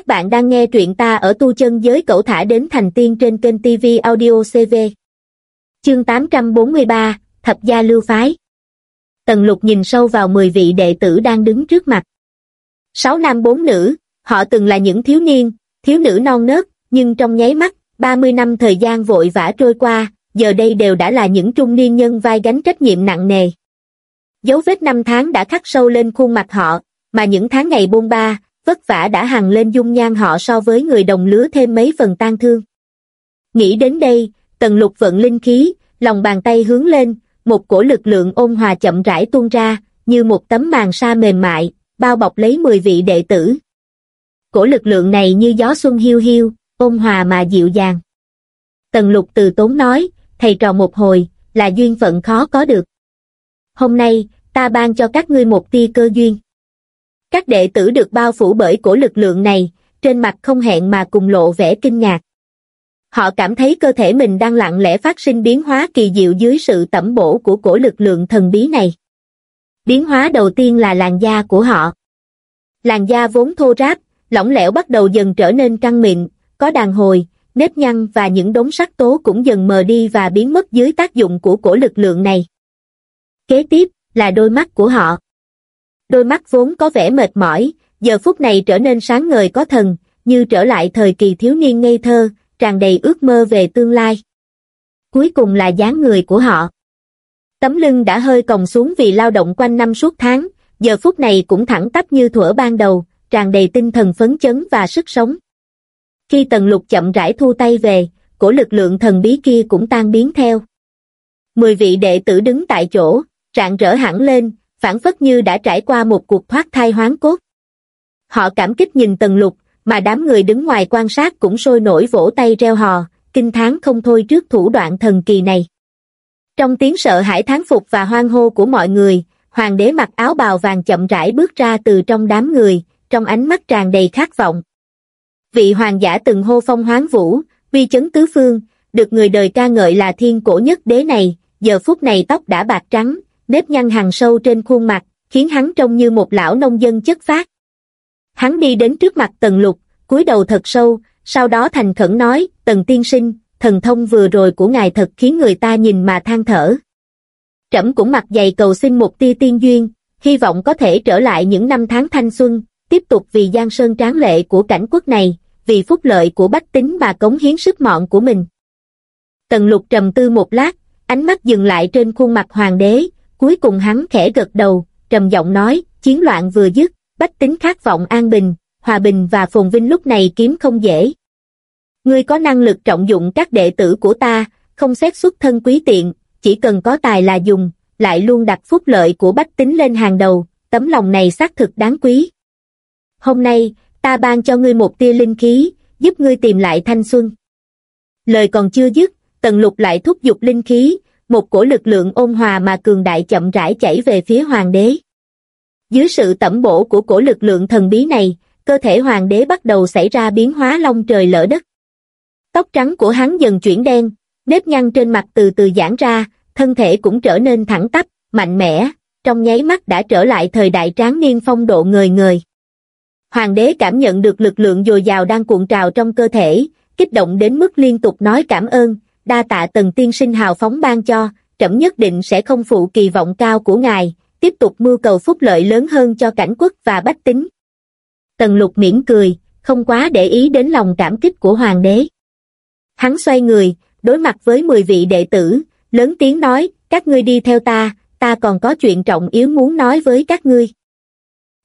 Các bạn đang nghe truyện ta ở tu chân giới cậu thả đến thành tiên trên kênh TV Audio CV. Chương 843, Thập gia lưu phái. Tần lục nhìn sâu vào 10 vị đệ tử đang đứng trước mặt. Sáu nam bốn nữ, họ từng là những thiếu niên, thiếu nữ non nớt, nhưng trong nháy mắt, 30 năm thời gian vội vã trôi qua, giờ đây đều đã là những trung niên nhân vai gánh trách nhiệm nặng nề. Dấu vết năm tháng đã khắc sâu lên khuôn mặt họ, mà những tháng ngày bôn ba, vất vả đã hằng lên dung nhan họ so với người đồng lứa thêm mấy phần tan thương. Nghĩ đến đây, tần lục vận linh khí, lòng bàn tay hướng lên, một cổ lực lượng ôn hòa chậm rãi tuôn ra, như một tấm màn sa mềm mại, bao bọc lấy 10 vị đệ tử. Cổ lực lượng này như gió xuân hiu hiu, ôn hòa mà dịu dàng. Tần lục từ tốn nói, thầy trò một hồi, là duyên phận khó có được. Hôm nay, ta ban cho các ngươi một tia cơ duyên. Các đệ tử được bao phủ bởi cổ lực lượng này, trên mặt không hẹn mà cùng lộ vẻ kinh ngạc. Họ cảm thấy cơ thể mình đang lặng lẽ phát sinh biến hóa kỳ diệu dưới sự tẩm bổ của cổ lực lượng thần bí này. Biến hóa đầu tiên là làn da của họ. Làn da vốn thô ráp, lỏng lẻo bắt đầu dần trở nên căng mịn, có đàn hồi, nếp nhăn và những đống sắc tố cũng dần mờ đi và biến mất dưới tác dụng của cổ lực lượng này. Kế tiếp là đôi mắt của họ. Đôi mắt vốn có vẻ mệt mỏi, giờ phút này trở nên sáng ngời có thần, như trở lại thời kỳ thiếu niên ngây thơ, tràn đầy ước mơ về tương lai. Cuối cùng là dáng người của họ. Tấm lưng đã hơi còng xuống vì lao động quanh năm suốt tháng, giờ phút này cũng thẳng tắp như thuở ban đầu, tràn đầy tinh thần phấn chấn và sức sống. Khi tần lục chậm rãi thu tay về, cổ lực lượng thần bí kia cũng tan biến theo. Mười vị đệ tử đứng tại chỗ, rạng rỡ hẳn lên, phản phất như đã trải qua một cuộc thoát thai hoán cốt. Họ cảm kích nhìn tần lục, mà đám người đứng ngoài quan sát cũng sôi nổi vỗ tay reo hò, kinh thán không thôi trước thủ đoạn thần kỳ này. Trong tiếng sợ hãi thán phục và hoang hô của mọi người, hoàng đế mặc áo bào vàng chậm rãi bước ra từ trong đám người, trong ánh mắt tràn đầy khát vọng. Vị hoàng giả từng hô phong hoáng vũ, uy chấn tứ phương, được người đời ca ngợi là thiên cổ nhất đế này, giờ phút này tóc đã bạc trắng, nếp nhăn hàng sâu trên khuôn mặt, khiến hắn trông như một lão nông dân chất phát. Hắn đi đến trước mặt tần lục, cúi đầu thật sâu, sau đó thành khẩn nói, tần tiên sinh, thần thông vừa rồi của ngài thật khiến người ta nhìn mà than thở. Trẫm cũng mặt dày cầu xin một tia tiên duyên, hy vọng có thể trở lại những năm tháng thanh xuân, tiếp tục vì giang sơn tráng lệ của cảnh quốc này, vì phúc lợi của bách tính mà cống hiến sức mọn của mình. Tần lục trầm tư một lát, ánh mắt dừng lại trên khuôn mặt hoàng đế, cuối cùng hắn khẽ gật đầu, trầm giọng nói, chiến loạn vừa dứt, bách tính khát vọng an bình, hòa bình và phồn vinh lúc này kiếm không dễ. Ngươi có năng lực trọng dụng các đệ tử của ta, không xét xuất thân quý tiện, chỉ cần có tài là dùng, lại luôn đặt phúc lợi của bách tính lên hàng đầu, tấm lòng này xác thực đáng quý. Hôm nay, ta ban cho ngươi một tia linh khí, giúp ngươi tìm lại thanh xuân. Lời còn chưa dứt, tần lục lại thúc giục linh khí, một cổ lực lượng ôn hòa mà cường đại chậm rãi chảy về phía hoàng đế. Dưới sự tẩm bổ của cổ lực lượng thần bí này, cơ thể hoàng đế bắt đầu xảy ra biến hóa long trời lỡ đất. Tóc trắng của hắn dần chuyển đen, nếp nhăn trên mặt từ từ giãn ra, thân thể cũng trở nên thẳng tắp, mạnh mẽ, trong nháy mắt đã trở lại thời đại tráng niên phong độ người người. Hoàng đế cảm nhận được lực lượng dồi dào đang cuộn trào trong cơ thể, kích động đến mức liên tục nói cảm ơn, đa tạ tần tiên sinh hào phóng ban cho, trẫm nhất định sẽ không phụ kỳ vọng cao của ngài, tiếp tục mưu cầu phúc lợi lớn hơn cho cảnh quốc và bách tính. Tần lục miễn cười, không quá để ý đến lòng cảm kích của hoàng đế. Hắn xoay người, đối mặt với 10 vị đệ tử, lớn tiếng nói, các ngươi đi theo ta, ta còn có chuyện trọng yếu muốn nói với các ngươi.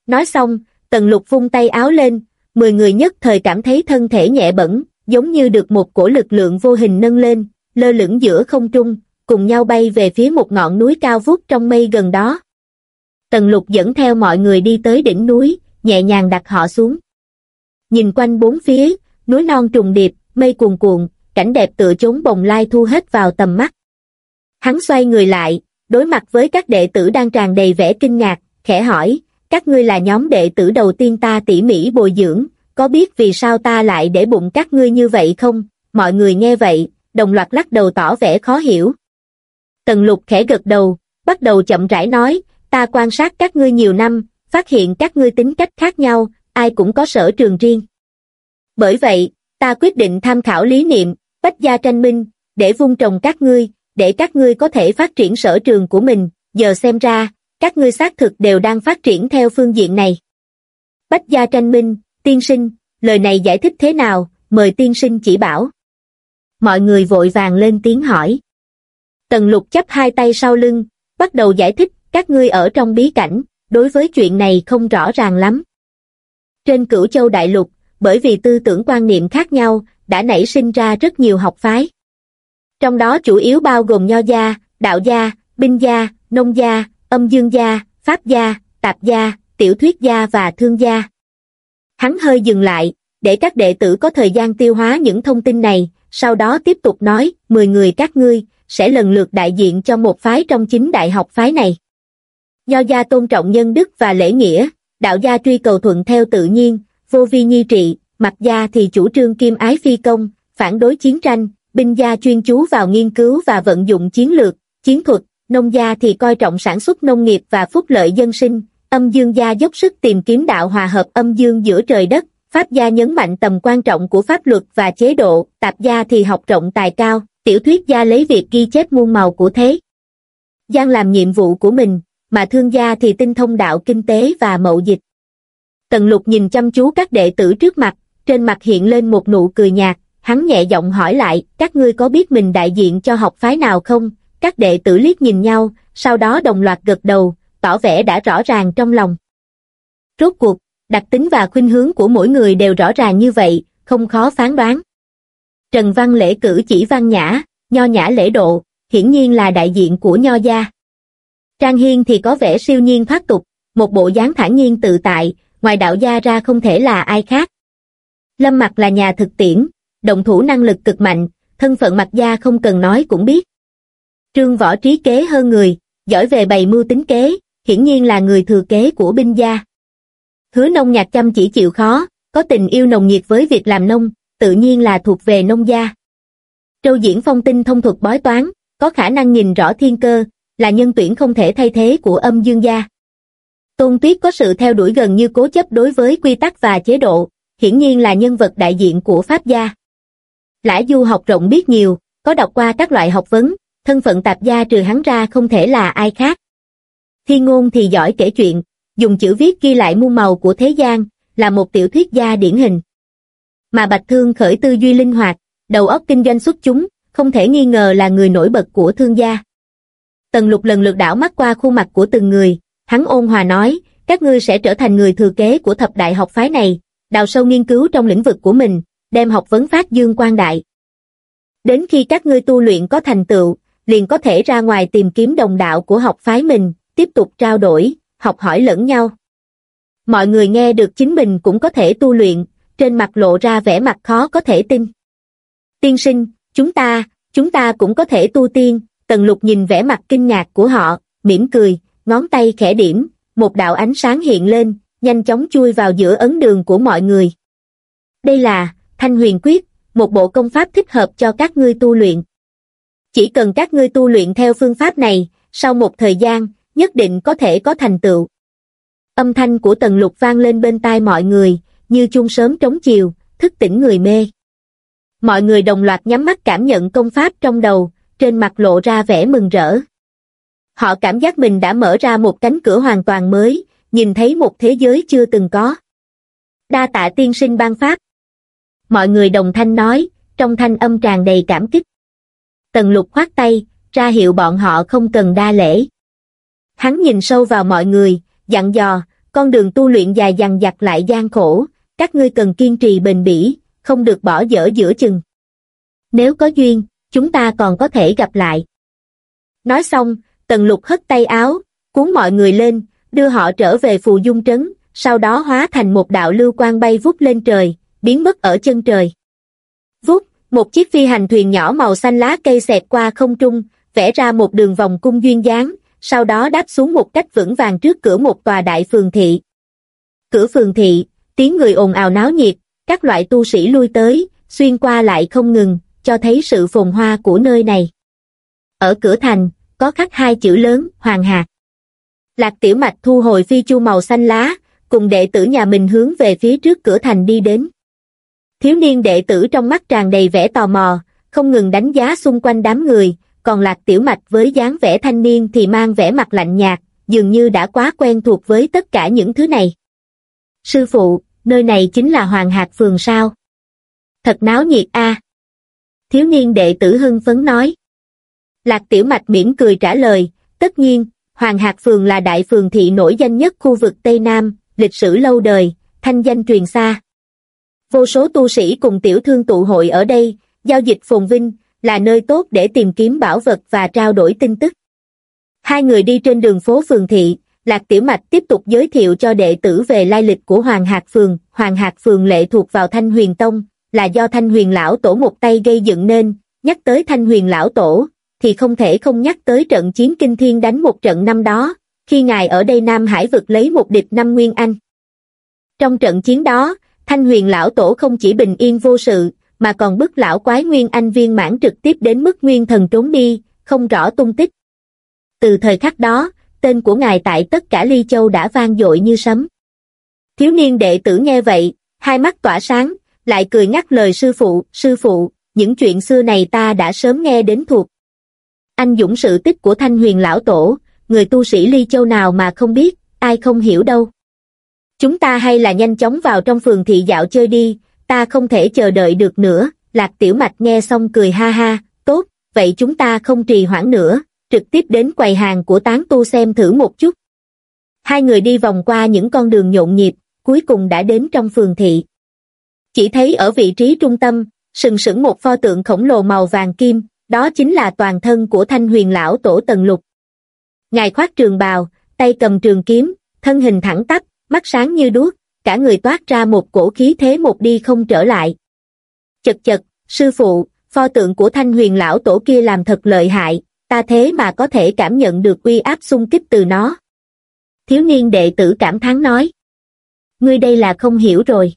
Nói xong, tần lục vung tay áo lên, 10 người nhất thời cảm thấy thân thể nhẹ bẩn, giống như được một cổ lực lượng vô hình nâng lên, lơ lửng giữa không trung, cùng nhau bay về phía một ngọn núi cao vút trong mây gần đó. Tần lục dẫn theo mọi người đi tới đỉnh núi, nhẹ nhàng đặt họ xuống. Nhìn quanh bốn phía, núi non trùng điệp, mây cuồn cuộn, cảnh đẹp tựa chốn bồng lai thu hết vào tầm mắt. Hắn xoay người lại, đối mặt với các đệ tử đang tràn đầy vẻ kinh ngạc, khẽ hỏi, các ngươi là nhóm đệ tử đầu tiên ta tỉ mỉ bồi dưỡng, có biết vì sao ta lại để bụng các ngươi như vậy không? Mọi người nghe vậy, đồng loạt lắc đầu tỏ vẻ khó hiểu. Tần lục khẽ gật đầu, bắt đầu chậm rãi nói, ta quan sát các ngươi nhiều năm, phát hiện các ngươi tính cách khác nhau, ai cũng có sở trường riêng. Bởi vậy, ta quyết định tham khảo lý niệm, bách gia tranh minh, để vun trồng các ngươi, để các ngươi có thể phát triển sở trường của mình, giờ xem ra, các ngươi xác thực đều đang phát triển theo phương diện này. Bách gia tranh minh, tiên sinh, lời này giải thích thế nào, mời tiên sinh chỉ bảo. Mọi người vội vàng lên tiếng hỏi. Tần lục chấp hai tay sau lưng, bắt đầu giải thích, các ngươi ở trong bí cảnh, đối với chuyện này không rõ ràng lắm. Trên cửu châu đại lục, bởi vì tư tưởng quan niệm khác nhau, đã nảy sinh ra rất nhiều học phái. Trong đó chủ yếu bao gồm nho gia, đạo gia, binh gia, nông gia, âm dương gia, pháp gia, tạp gia, tiểu thuyết gia và thương gia. Hắn hơi dừng lại, để các đệ tử có thời gian tiêu hóa những thông tin này, sau đó tiếp tục nói, 10 người các ngươi, sẽ lần lượt đại diện cho một phái trong chính đại học phái này. Nho gia tôn trọng nhân đức và lễ nghĩa, đạo gia truy cầu thuận theo tự nhiên, vô vi nhi trị, mặt gia thì chủ trương kim ái phi công, phản đối chiến tranh, binh gia chuyên chú vào nghiên cứu và vận dụng chiến lược, chiến thuật, nông gia thì coi trọng sản xuất nông nghiệp và phúc lợi dân sinh, âm dương gia dốc sức tìm kiếm đạo hòa hợp âm dương giữa trời đất, pháp gia nhấn mạnh tầm quan trọng của pháp luật và chế độ, tạp gia thì học rộng tài cao, tiểu thuyết gia lấy việc ghi chép muôn màu của thế. Giang làm nhiệm vụ của mình, mà thương gia thì tinh thông đạo kinh tế và mậu dịch. Tần lục nhìn chăm chú các đệ tử trước mặt, trên mặt hiện lên một nụ cười nhạt, hắn nhẹ giọng hỏi lại, các ngươi có biết mình đại diện cho học phái nào không? Các đệ tử liếc nhìn nhau, sau đó đồng loạt gật đầu, tỏ vẻ đã rõ ràng trong lòng. Rốt cuộc, đặc tính và khuynh hướng của mỗi người đều rõ ràng như vậy, không khó phán đoán. Trần Văn Lễ cử chỉ văn nhã, nho nhã lễ độ, hiển nhiên là đại diện của nho gia. Trang Hiên thì có vẻ siêu nhiên thoát tục, một bộ dáng thản nhiên tự tại, ngoài đạo gia ra không thể là ai khác. Lâm Mặc là nhà thực tiễn, động thủ năng lực cực mạnh, thân phận mặt gia không cần nói cũng biết. Trương võ trí kế hơn người, giỏi về bày mưu tính kế, hiển nhiên là người thừa kế của binh gia. Hứa nông nhạc chăm chỉ chịu khó, có tình yêu nồng nhiệt với việc làm nông, tự nhiên là thuộc về nông gia. Trâu diễn phong tinh thông thuật bói toán, có khả năng nhìn rõ thiên cơ, là nhân tuyển không thể thay thế của âm dương gia. Tôn Tuyết có sự theo đuổi gần như cố chấp đối với quy tắc và chế độ, hiển nhiên là nhân vật đại diện của Pháp gia. Lã Du học rộng biết nhiều, có đọc qua các loại học vấn, thân phận tạp gia trừ hắn ra không thể là ai khác. Thiên ngôn thì giỏi kể chuyện, dùng chữ viết ghi lại muôn màu của thế gian, là một tiểu thuyết gia điển hình. Mà Bạch Thương khởi tư duy linh hoạt, đầu óc kinh doanh xuất chúng, không thể nghi ngờ là người nổi bật của thương gia. Tần lục lần lượt đảo mắt qua khuôn mặt của từng người, hắn ôn hòa nói, các ngươi sẽ trở thành người thừa kế của thập đại học phái này, đào sâu nghiên cứu trong lĩnh vực của mình, đem học vấn phát dương quan đại. Đến khi các ngươi tu luyện có thành tựu, liền có thể ra ngoài tìm kiếm đồng đạo của học phái mình, tiếp tục trao đổi, học hỏi lẫn nhau. Mọi người nghe được chính mình cũng có thể tu luyện, trên mặt lộ ra vẻ mặt khó có thể tin. Tiên sinh, chúng ta, chúng ta cũng có thể tu tiên, tần lục nhìn vẻ mặt kinh ngạc của họ, mỉm cười, ngón tay khẽ điểm, một đạo ánh sáng hiện lên, nhanh chóng chui vào giữa ấn đường của mọi người. Đây là, Thanh Huyền Quyết, một bộ công pháp thích hợp cho các ngươi tu luyện. Chỉ cần các ngươi tu luyện theo phương pháp này, sau một thời gian, nhất định có thể có thành tựu. Âm thanh của tần lục vang lên bên tai mọi người, như chuông sớm trống chiều, thức tỉnh người mê. Mọi người đồng loạt nhắm mắt cảm nhận công pháp trong đầu, trên mặt lộ ra vẻ mừng rỡ. Họ cảm giác mình đã mở ra một cánh cửa hoàn toàn mới, nhìn thấy một thế giới chưa từng có. Đa tạ tiên sinh ban pháp. Mọi người đồng thanh nói, trong thanh âm tràn đầy cảm kích. Tần lục khoát tay, ra hiệu bọn họ không cần đa lễ. Hắn nhìn sâu vào mọi người, dặn dò, con đường tu luyện dài dằng dặc lại gian khổ, các ngươi cần kiên trì bền bỉ, không được bỏ dở giữa chừng. Nếu có duyên, chúng ta còn có thể gặp lại. Nói xong, tần lục hất tay áo, cuốn mọi người lên, đưa họ trở về phù dung trấn, sau đó hóa thành một đạo lưu quang bay vút lên trời, biến mất ở chân trời. Vút, một chiếc phi hành thuyền nhỏ màu xanh lá cây xẹt qua không trung, vẽ ra một đường vòng cung duyên dáng, sau đó đáp xuống một cách vững vàng trước cửa một tòa đại phường thị. Cửa phường thị, tiếng người ồn ào náo nhiệt, các loại tu sĩ lui tới, xuyên qua lại không ngừng, cho thấy sự phồn hoa của nơi này. Ở cửa thành, có khắc hai chữ lớn, Hoàng Hạc. Lạc Tiểu Mạch thu hồi phi chu màu xanh lá, cùng đệ tử nhà mình hướng về phía trước cửa thành đi đến. Thiếu niên đệ tử trong mắt tràn đầy vẻ tò mò, không ngừng đánh giá xung quanh đám người, còn lạc tiểu mạch với dáng vẻ thanh niên thì mang vẻ mặt lạnh nhạt, dường như đã quá quen thuộc với tất cả những thứ này. Sư phụ, nơi này chính là Hoàng Hạc Phường sao? Thật náo nhiệt a. Thiếu niên đệ tử hưng phấn nói. Lạc tiểu mạch mỉm cười trả lời, tất nhiên, Hoàng Hạc Phường là đại phường thị nổi danh nhất khu vực Tây Nam, lịch sử lâu đời, thanh danh truyền xa. Vô số tu sĩ cùng tiểu thương tụ hội ở đây, giao dịch phồn vinh, là nơi tốt để tìm kiếm bảo vật và trao đổi tin tức. Hai người đi trên đường phố phường thị, Lạc Tiểu Mạch tiếp tục giới thiệu cho đệ tử về lai lịch của Hoàng Hạc Phường. Hoàng Hạc Phường lệ thuộc vào Thanh Huyền Tông, là do Thanh Huyền Lão Tổ một tay gây dựng nên, nhắc tới Thanh Huyền Lão Tổ, thì không thể không nhắc tới trận chiến kinh thiên đánh một trận năm đó, khi ngài ở đây Nam Hải vực lấy một địch năm Nguyên Anh. Trong trận chiến đó, Thanh Huyền Lão Tổ không chỉ bình yên vô sự, mà còn bức lão quái Nguyên Anh viên mãn trực tiếp đến mức Nguyên Thần trốn đi, không rõ tung tích. Từ thời khắc đó, tên của ngài tại tất cả Ly Châu đã vang dội như sấm. Thiếu niên đệ tử nghe vậy, hai mắt tỏa sáng, lại cười ngắt lời sư phụ, sư phụ, những chuyện xưa này ta đã sớm nghe đến thuộc. Anh dũng sự tích của Thanh Huyền Lão Tổ, người tu sĩ Ly Châu nào mà không biết, ai không hiểu đâu. Chúng ta hay là nhanh chóng vào trong phường thị dạo chơi đi, ta không thể chờ đợi được nữa, Lạc Tiểu Mạch nghe xong cười ha ha, tốt, vậy chúng ta không trì hoãn nữa, trực tiếp đến quầy hàng của tán tu xem thử một chút. Hai người đi vòng qua những con đường nhộn nhịp, cuối cùng đã đến trong phường thị. Chỉ thấy ở vị trí trung tâm, sừng sững một pho tượng khổng lồ màu vàng kim, đó chính là toàn thân của thanh huyền lão tổ tần lục. Ngài khoác trường bào, tay cầm trường kiếm, thân hình thẳng tắp, mắt sáng như đuốc, cả người toát ra một cổ khí thế một đi không trở lại. Chật chật, sư phụ, pho tượng của thanh huyền lão tổ kia làm thật lợi hại, ta thế mà có thể cảm nhận được uy áp xung kích từ nó. Thiếu niên đệ tử cảm thán nói. Ngươi đây là không hiểu rồi.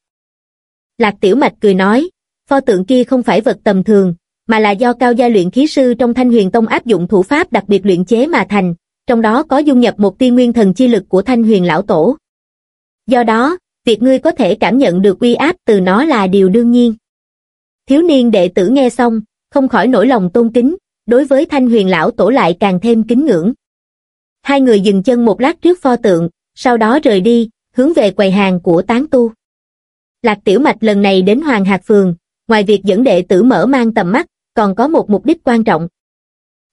Lạc tiểu mạch cười nói, pho tượng kia không phải vật tầm thường, mà là do cao gia luyện khí sư trong thanh huyền tông áp dụng thủ pháp đặc biệt luyện chế mà thành, trong đó có dung nhập một tiên nguyên thần chi lực của thanh huyền lão tổ. Do đó, việc ngươi có thể cảm nhận được uy áp từ nó là điều đương nhiên. Thiếu niên đệ tử nghe xong, không khỏi nổi lòng tôn kính, đối với thanh huyền lão tổ lại càng thêm kính ngưỡng. Hai người dừng chân một lát trước pho tượng, sau đó rời đi, hướng về quầy hàng của tán tu. Lạc Tiểu Mạch lần này đến Hoàng Hạc Phường, ngoài việc dẫn đệ tử mở mang tầm mắt, còn có một mục đích quan trọng.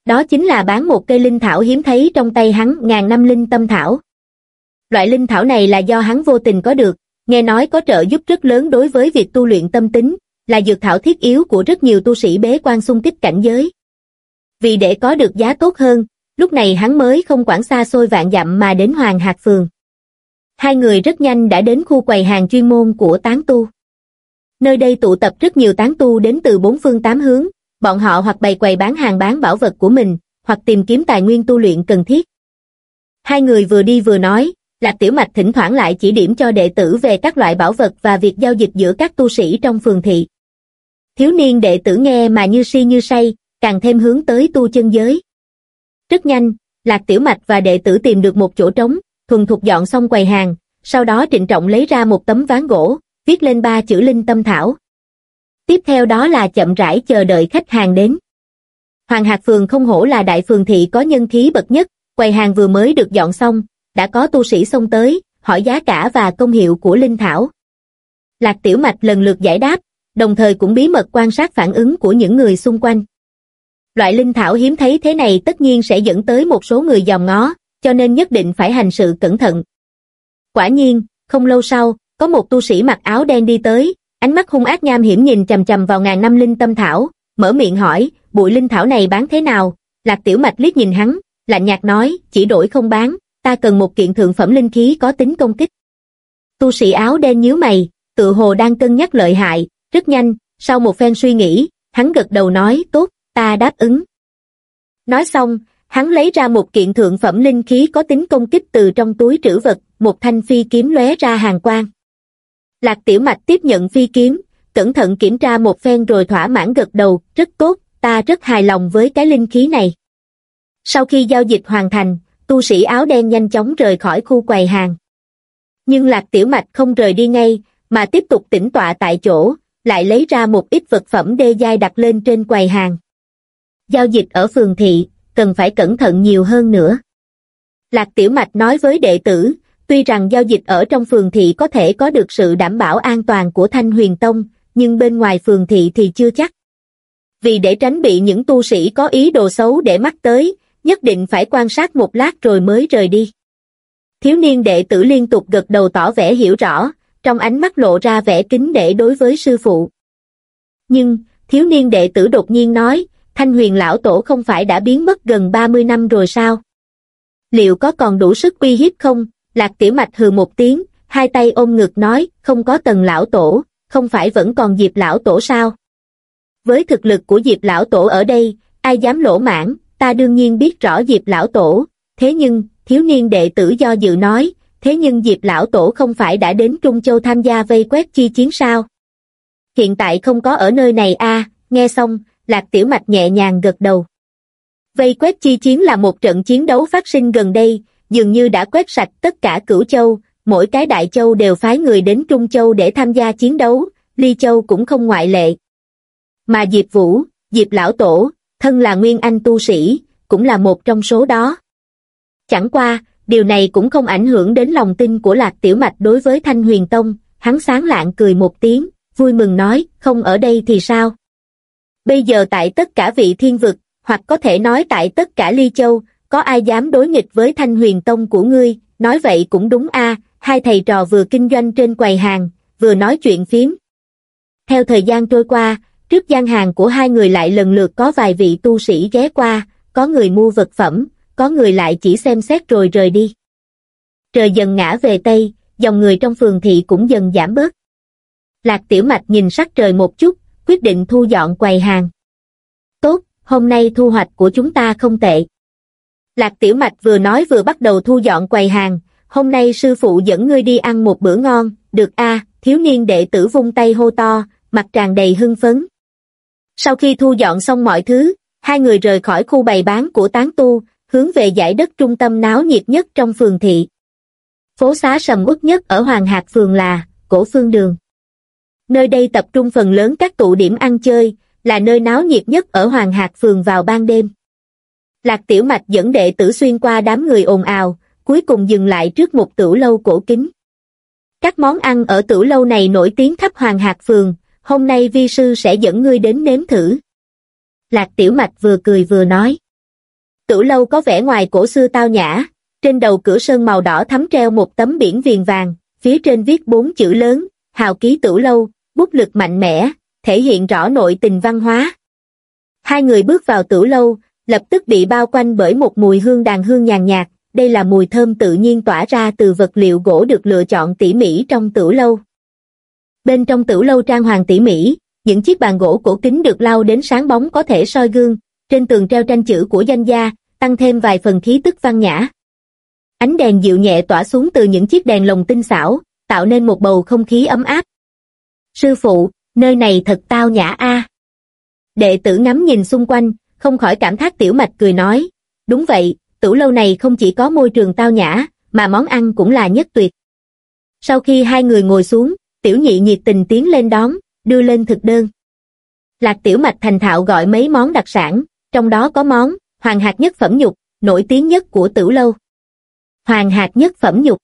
Đó chính là bán một cây linh thảo hiếm thấy trong tay hắn ngàn năm linh tâm thảo. Loại linh thảo này là do hắn vô tình có được, nghe nói có trợ giúp rất lớn đối với việc tu luyện tâm tính, là dược thảo thiết yếu của rất nhiều tu sĩ bế quan xung kích cảnh giới. Vì để có được giá tốt hơn, lúc này hắn mới không quản xa xôi vạn dặm mà đến Hoàng Hạc Phường. Hai người rất nhanh đã đến khu quầy hàng chuyên môn của tán tu. Nơi đây tụ tập rất nhiều tán tu đến từ bốn phương tám hướng, bọn họ hoặc bày quầy bán hàng bán bảo vật của mình, hoặc tìm kiếm tài nguyên tu luyện cần thiết. Hai người vừa đi vừa nói, Lạc Tiểu Mạch thỉnh thoảng lại chỉ điểm cho đệ tử về các loại bảo vật và việc giao dịch giữa các tu sĩ trong phường thị. Thiếu niên đệ tử nghe mà như si như say, càng thêm hướng tới tu chân giới. Rất nhanh, Lạc Tiểu Mạch và đệ tử tìm được một chỗ trống, thuần thục dọn xong quầy hàng, sau đó trịnh trọng lấy ra một tấm ván gỗ, viết lên ba chữ linh tâm thảo. Tiếp theo đó là chậm rãi chờ đợi khách hàng đến. Hoàng Hạc Phường không hổ là đại phường thị có nhân khí bậc nhất, quầy hàng vừa mới được dọn xong, đã có tu sĩ xông tới, hỏi giá cả và công hiệu của linh thảo. Lạc Tiểu Mạch lần lượt giải đáp, đồng thời cũng bí mật quan sát phản ứng của những người xung quanh. Loại linh thảo hiếm thấy thế này tất nhiên sẽ dẫn tới một số người dòm ngó, cho nên nhất định phải hành sự cẩn thận. Quả nhiên, không lâu sau, có một tu sĩ mặc áo đen đi tới, ánh mắt hung ác nham hiểm nhìn chầm chầm vào ngàn năm linh tâm thảo, mở miệng hỏi, bụi linh thảo này bán thế nào? Lạc Tiểu Mạch liếc nhìn hắn, lạnh nhạt nói, chỉ đổi không bán, ta cần một kiện thượng phẩm linh khí có tính công kích. Tu sĩ áo đen nhíu mày, tự hồ đang cân nhắc lợi hại, rất nhanh, sau một phen suy nghĩ, hắn gật đầu nói, tốt, ta đáp ứng. Nói xong, hắn lấy ra một kiện thượng phẩm linh khí có tính công kích từ trong túi trữ vật, một thanh phi kiếm lóe ra hàng quang. Lạc Tiểu Mạch tiếp nhận phi kiếm, cẩn thận kiểm tra một phen rồi thỏa mãn gật đầu, rất tốt, ta rất hài lòng với cái linh khí này. Sau khi giao dịch hoàn thành, tu sĩ áo đen nhanh chóng rời khỏi khu quầy hàng. Nhưng Lạc Tiểu Mạch không rời đi ngay, mà tiếp tục tĩnh tọa tại chỗ, lại lấy ra một ít vật phẩm đê dai đặt lên trên quầy hàng. Giao dịch ở phường thị, cần phải cẩn thận nhiều hơn nữa. Lạc Tiểu Mạch nói với đệ tử, tuy rằng giao dịch ở trong phường thị có thể có được sự đảm bảo an toàn của Thanh Huyền Tông, nhưng bên ngoài phường thị thì chưa chắc. Vì để tránh bị những tu sĩ có ý đồ xấu để mắt tới, nhất định phải quan sát một lát rồi mới rời đi. Thiếu niên đệ tử liên tục gật đầu tỏ vẻ hiểu rõ, trong ánh mắt lộ ra vẻ kính để đối với sư phụ. Nhưng, thiếu niên đệ tử đột nhiên nói, Thanh huyền lão tổ không phải đã biến mất gần 30 năm rồi sao? Liệu có còn đủ sức uy hiếp không? Lạc tiểu mạch hừ một tiếng, hai tay ôm ngực nói, không có tần lão tổ, không phải vẫn còn Diệp lão tổ sao? Với thực lực của Diệp lão tổ ở đây, ai dám lỗ mãn, ta đương nhiên biết rõ Diệp lão tổ, thế nhưng, thiếu niên đệ tử do dự nói, thế nhưng Diệp lão tổ không phải đã đến Trung Châu tham gia vây quét chi chiến sao? Hiện tại không có ở nơi này a nghe xong, Lạc Tiểu Mạch nhẹ nhàng gật đầu. Vây quét chi chiến là một trận chiến đấu phát sinh gần đây, dường như đã quét sạch tất cả cửu châu, mỗi cái đại châu đều phái người đến Trung Châu để tham gia chiến đấu, Ly Châu cũng không ngoại lệ. Mà Diệp Vũ, Diệp Lão Tổ, thân là Nguyên Anh tu sĩ, cũng là một trong số đó. Chẳng qua, điều này cũng không ảnh hưởng đến lòng tin của Lạc Tiểu Mạch đối với Thanh Huyền Tông, hắn sáng lạng cười một tiếng, vui mừng nói, không ở đây thì sao? Bây giờ tại tất cả vị thiên vực, hoặc có thể nói tại tất cả ly châu, có ai dám đối nghịch với thanh huyền tông của ngươi, nói vậy cũng đúng a hai thầy trò vừa kinh doanh trên quầy hàng, vừa nói chuyện phiếm. Theo thời gian trôi qua, trước gian hàng của hai người lại lần lượt có vài vị tu sĩ ghé qua, có người mua vật phẩm, có người lại chỉ xem xét rồi rời đi. Trời dần ngã về Tây, dòng người trong phường thị cũng dần giảm bớt. Lạc Tiểu Mạch nhìn sắc trời một chút, quyết định thu dọn quầy hàng. Tốt, hôm nay thu hoạch của chúng ta không tệ. Lạc Tiểu Mạch vừa nói vừa bắt đầu thu dọn quầy hàng, hôm nay sư phụ dẫn ngươi đi ăn một bữa ngon, được a thiếu niên đệ tử vung tay hô to, mặt tràn đầy hưng phấn. Sau khi thu dọn xong mọi thứ, hai người rời khỏi khu bày bán của tán tu, hướng về giải đất trung tâm náo nhiệt nhất trong phường thị. Phố xá sầm uất nhất ở Hoàng Hạc phường là, Cổ Phương Đường. Nơi đây tập trung phần lớn các tụ điểm ăn chơi, là nơi náo nhiệt nhất ở Hoàng Hạc phường vào ban đêm. Lạc Tiểu Mạch dẫn đệ tử xuyên qua đám người ồn ào, cuối cùng dừng lại trước một tửu lâu cổ kính. Các món ăn ở tửu lâu này nổi tiếng khắp Hoàng Hạc phường, hôm nay vi sư sẽ dẫn ngươi đến nếm thử. Lạc Tiểu Mạch vừa cười vừa nói. Tử lâu có vẻ ngoài cổ xưa tao nhã, trên đầu cửa sơn màu đỏ thắm treo một tấm biển viền vàng, phía trên viết bốn chữ lớn, hào ký Tử lâu, bút lực mạnh mẽ, thể hiện rõ nội tình văn hóa. Hai người bước vào tử lâu, lập tức bị bao quanh bởi một mùi hương đàn hương nhàn nhạt, đây là mùi thơm tự nhiên tỏa ra từ vật liệu gỗ được lựa chọn tỉ mỉ trong tử lâu. Bên trong tử lâu trang hoàng tỉ mỉ, những chiếc bàn gỗ cổ kính được lau đến sáng bóng có thể soi gương, trên tường treo tranh chữ của danh gia, tăng thêm vài phần khí tức văn nhã. Ánh đèn dịu nhẹ tỏa xuống từ những chiếc đèn lồng tinh xảo, tạo nên một bầu không khí ấm áp. Sư phụ, nơi này thật tao nhã a. Đệ tử ngắm nhìn xung quanh, không khỏi cảm thác tiểu mạch cười nói, đúng vậy, tủ lâu này không chỉ có môi trường tao nhã, mà món ăn cũng là nhất tuyệt. Sau khi hai người ngồi xuống, tiểu nhị nhiệt tình tiến lên đón, đưa lên thực đơn. Lạc tiểu mạch thành thạo gọi mấy món đặc sản, trong đó có món, hoàng hạt nhất phẩm nhục, nổi tiếng nhất của tử lâu. Hoàng hạt nhất phẩm nhục.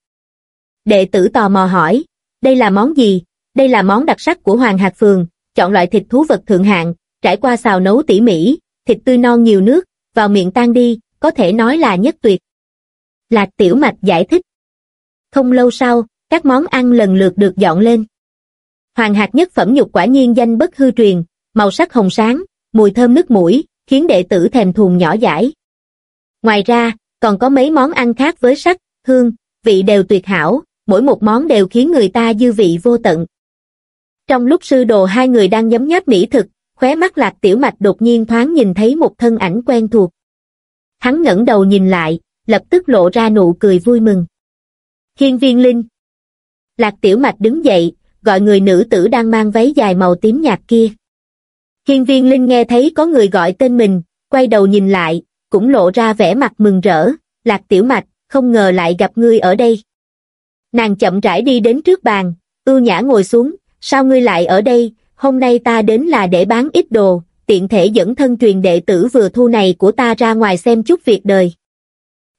Đệ tử tò mò hỏi, đây là món gì? Đây là món đặc sắc của Hoàng hạt Phường, chọn loại thịt thú vật thượng hạng, trải qua xào nấu tỉ mỉ, thịt tươi non nhiều nước, vào miệng tan đi, có thể nói là nhất tuyệt. Lạc Tiểu Mạch giải thích. Không lâu sau, các món ăn lần lượt được dọn lên. Hoàng hạt nhất phẩm nhục quả nhiên danh bất hư truyền, màu sắc hồng sáng, mùi thơm nước mũi, khiến đệ tử thèm thuồng nhỏ dãi. Ngoài ra, còn có mấy món ăn khác với sắc, hương, vị đều tuyệt hảo, mỗi một món đều khiến người ta dư vị vô tận. Trong lúc sư đồ hai người đang nhấm nháp mỹ thực, khóe mắt lạc tiểu mạch đột nhiên thoáng nhìn thấy một thân ảnh quen thuộc. Hắn ngẩng đầu nhìn lại, lập tức lộ ra nụ cười vui mừng. Hiên viên linh. Lạc tiểu mạch đứng dậy, gọi người nữ tử đang mang váy dài màu tím nhạt kia. Hiên viên linh nghe thấy có người gọi tên mình, quay đầu nhìn lại, cũng lộ ra vẻ mặt mừng rỡ, lạc tiểu mạch, không ngờ lại gặp ngươi ở đây. Nàng chậm rãi đi đến trước bàn, ưu nhã ngồi xuống, sao ngươi lại ở đây, hôm nay ta đến là để bán ít đồ, tiện thể dẫn thân truyền đệ tử vừa thu này của ta ra ngoài xem chút việc đời.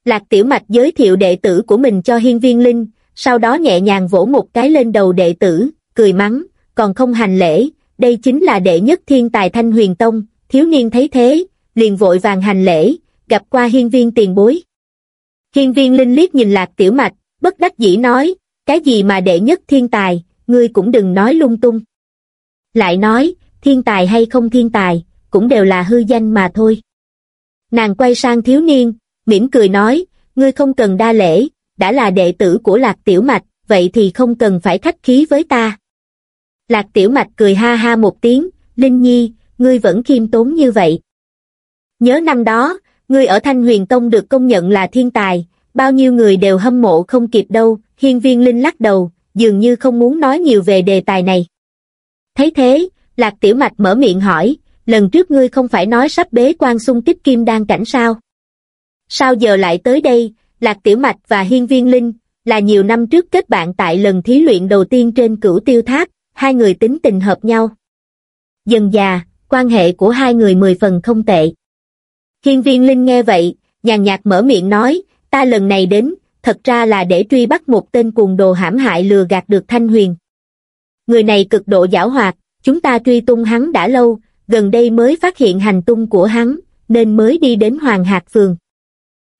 Lạc Tiểu Mạch giới thiệu đệ tử của mình cho hiên viên linh, sau đó nhẹ nhàng vỗ một cái lên đầu đệ tử, cười mắng, còn không hành lễ, đây chính là đệ nhất thiên tài thanh huyền tông, thiếu niên thấy thế, liền vội vàng hành lễ, gặp qua hiên viên tiền bối. Hiên viên linh liếc nhìn lạc tiểu mạch, bất đắc dĩ nói, cái gì mà đệ nhất thiên tài, ngươi cũng đừng nói lung tung. Lại nói, thiên tài hay không thiên tài, cũng đều là hư danh mà thôi. Nàng quay sang thiếu niên, mỉm cười nói, ngươi không cần đa lễ, đã là đệ tử của lạc tiểu mạch, vậy thì không cần phải khách khí với ta. Lạc tiểu mạch cười ha ha một tiếng, Linh Nhi, ngươi vẫn khiêm tốn như vậy. Nhớ năm đó, ngươi ở Thanh Huyền Tông được công nhận là thiên tài, bao nhiêu người đều hâm mộ không kịp đâu, hiên viên Linh lắc đầu, dường như không muốn nói nhiều về đề tài này. Thấy thế, Lạc Tiểu Mạch mở miệng hỏi, lần trước ngươi không phải nói sắp bế quan xung kích kim đan cảnh sao? Sao giờ lại tới đây, Lạc Tiểu Mạch và Hiên Viên Linh, là nhiều năm trước kết bạn tại lần thí luyện đầu tiên trên cửu tiêu tháp, hai người tính tình hợp nhau. Dần già, quan hệ của hai người mười phần không tệ. Hiên Viên Linh nghe vậy, nhàn nhạt mở miệng nói, ta lần này đến, thật ra là để truy bắt một tên cuồng đồ hãm hại lừa gạt được Thanh Huyền. Người này cực độ giảo hoạt, chúng ta truy tung hắn đã lâu, gần đây mới phát hiện hành tung của hắn, nên mới đi đến Hoàng Hạc Phường.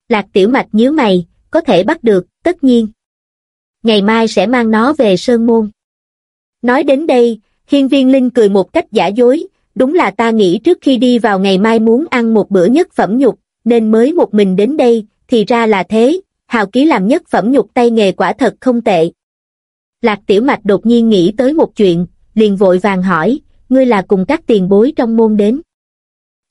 Lạc Tiểu Mạch nhíu mày, có thể bắt được, tất nhiên. Ngày mai sẽ mang nó về Sơn Môn. Nói đến đây, Hiên Viên Linh cười một cách giả dối, đúng là ta nghĩ trước khi đi vào ngày mai muốn ăn một bữa nhất phẩm nhục, nên mới một mình đến đây, thì ra là thế, hào ký làm nhất phẩm nhục tay nghề quả thật không tệ. Lạc Tiểu Mạch đột nhiên nghĩ tới một chuyện, liền vội vàng hỏi, ngươi là cùng các tiền bối trong môn đến.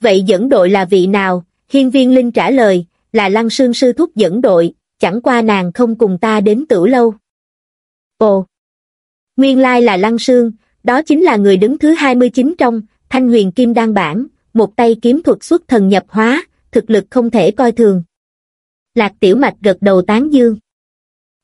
Vậy dẫn đội là vị nào? Hiên viên Linh trả lời, là Lăng Sương Sư Thúc dẫn đội, chẳng qua nàng không cùng ta đến tử lâu. Ồ! Nguyên lai là Lăng Sương, đó chính là người đứng thứ 29 trong, Thanh Huyền Kim Đan Bản, một tay kiếm thuật xuất thần nhập hóa, thực lực không thể coi thường. Lạc Tiểu Mạch gật đầu tán dương.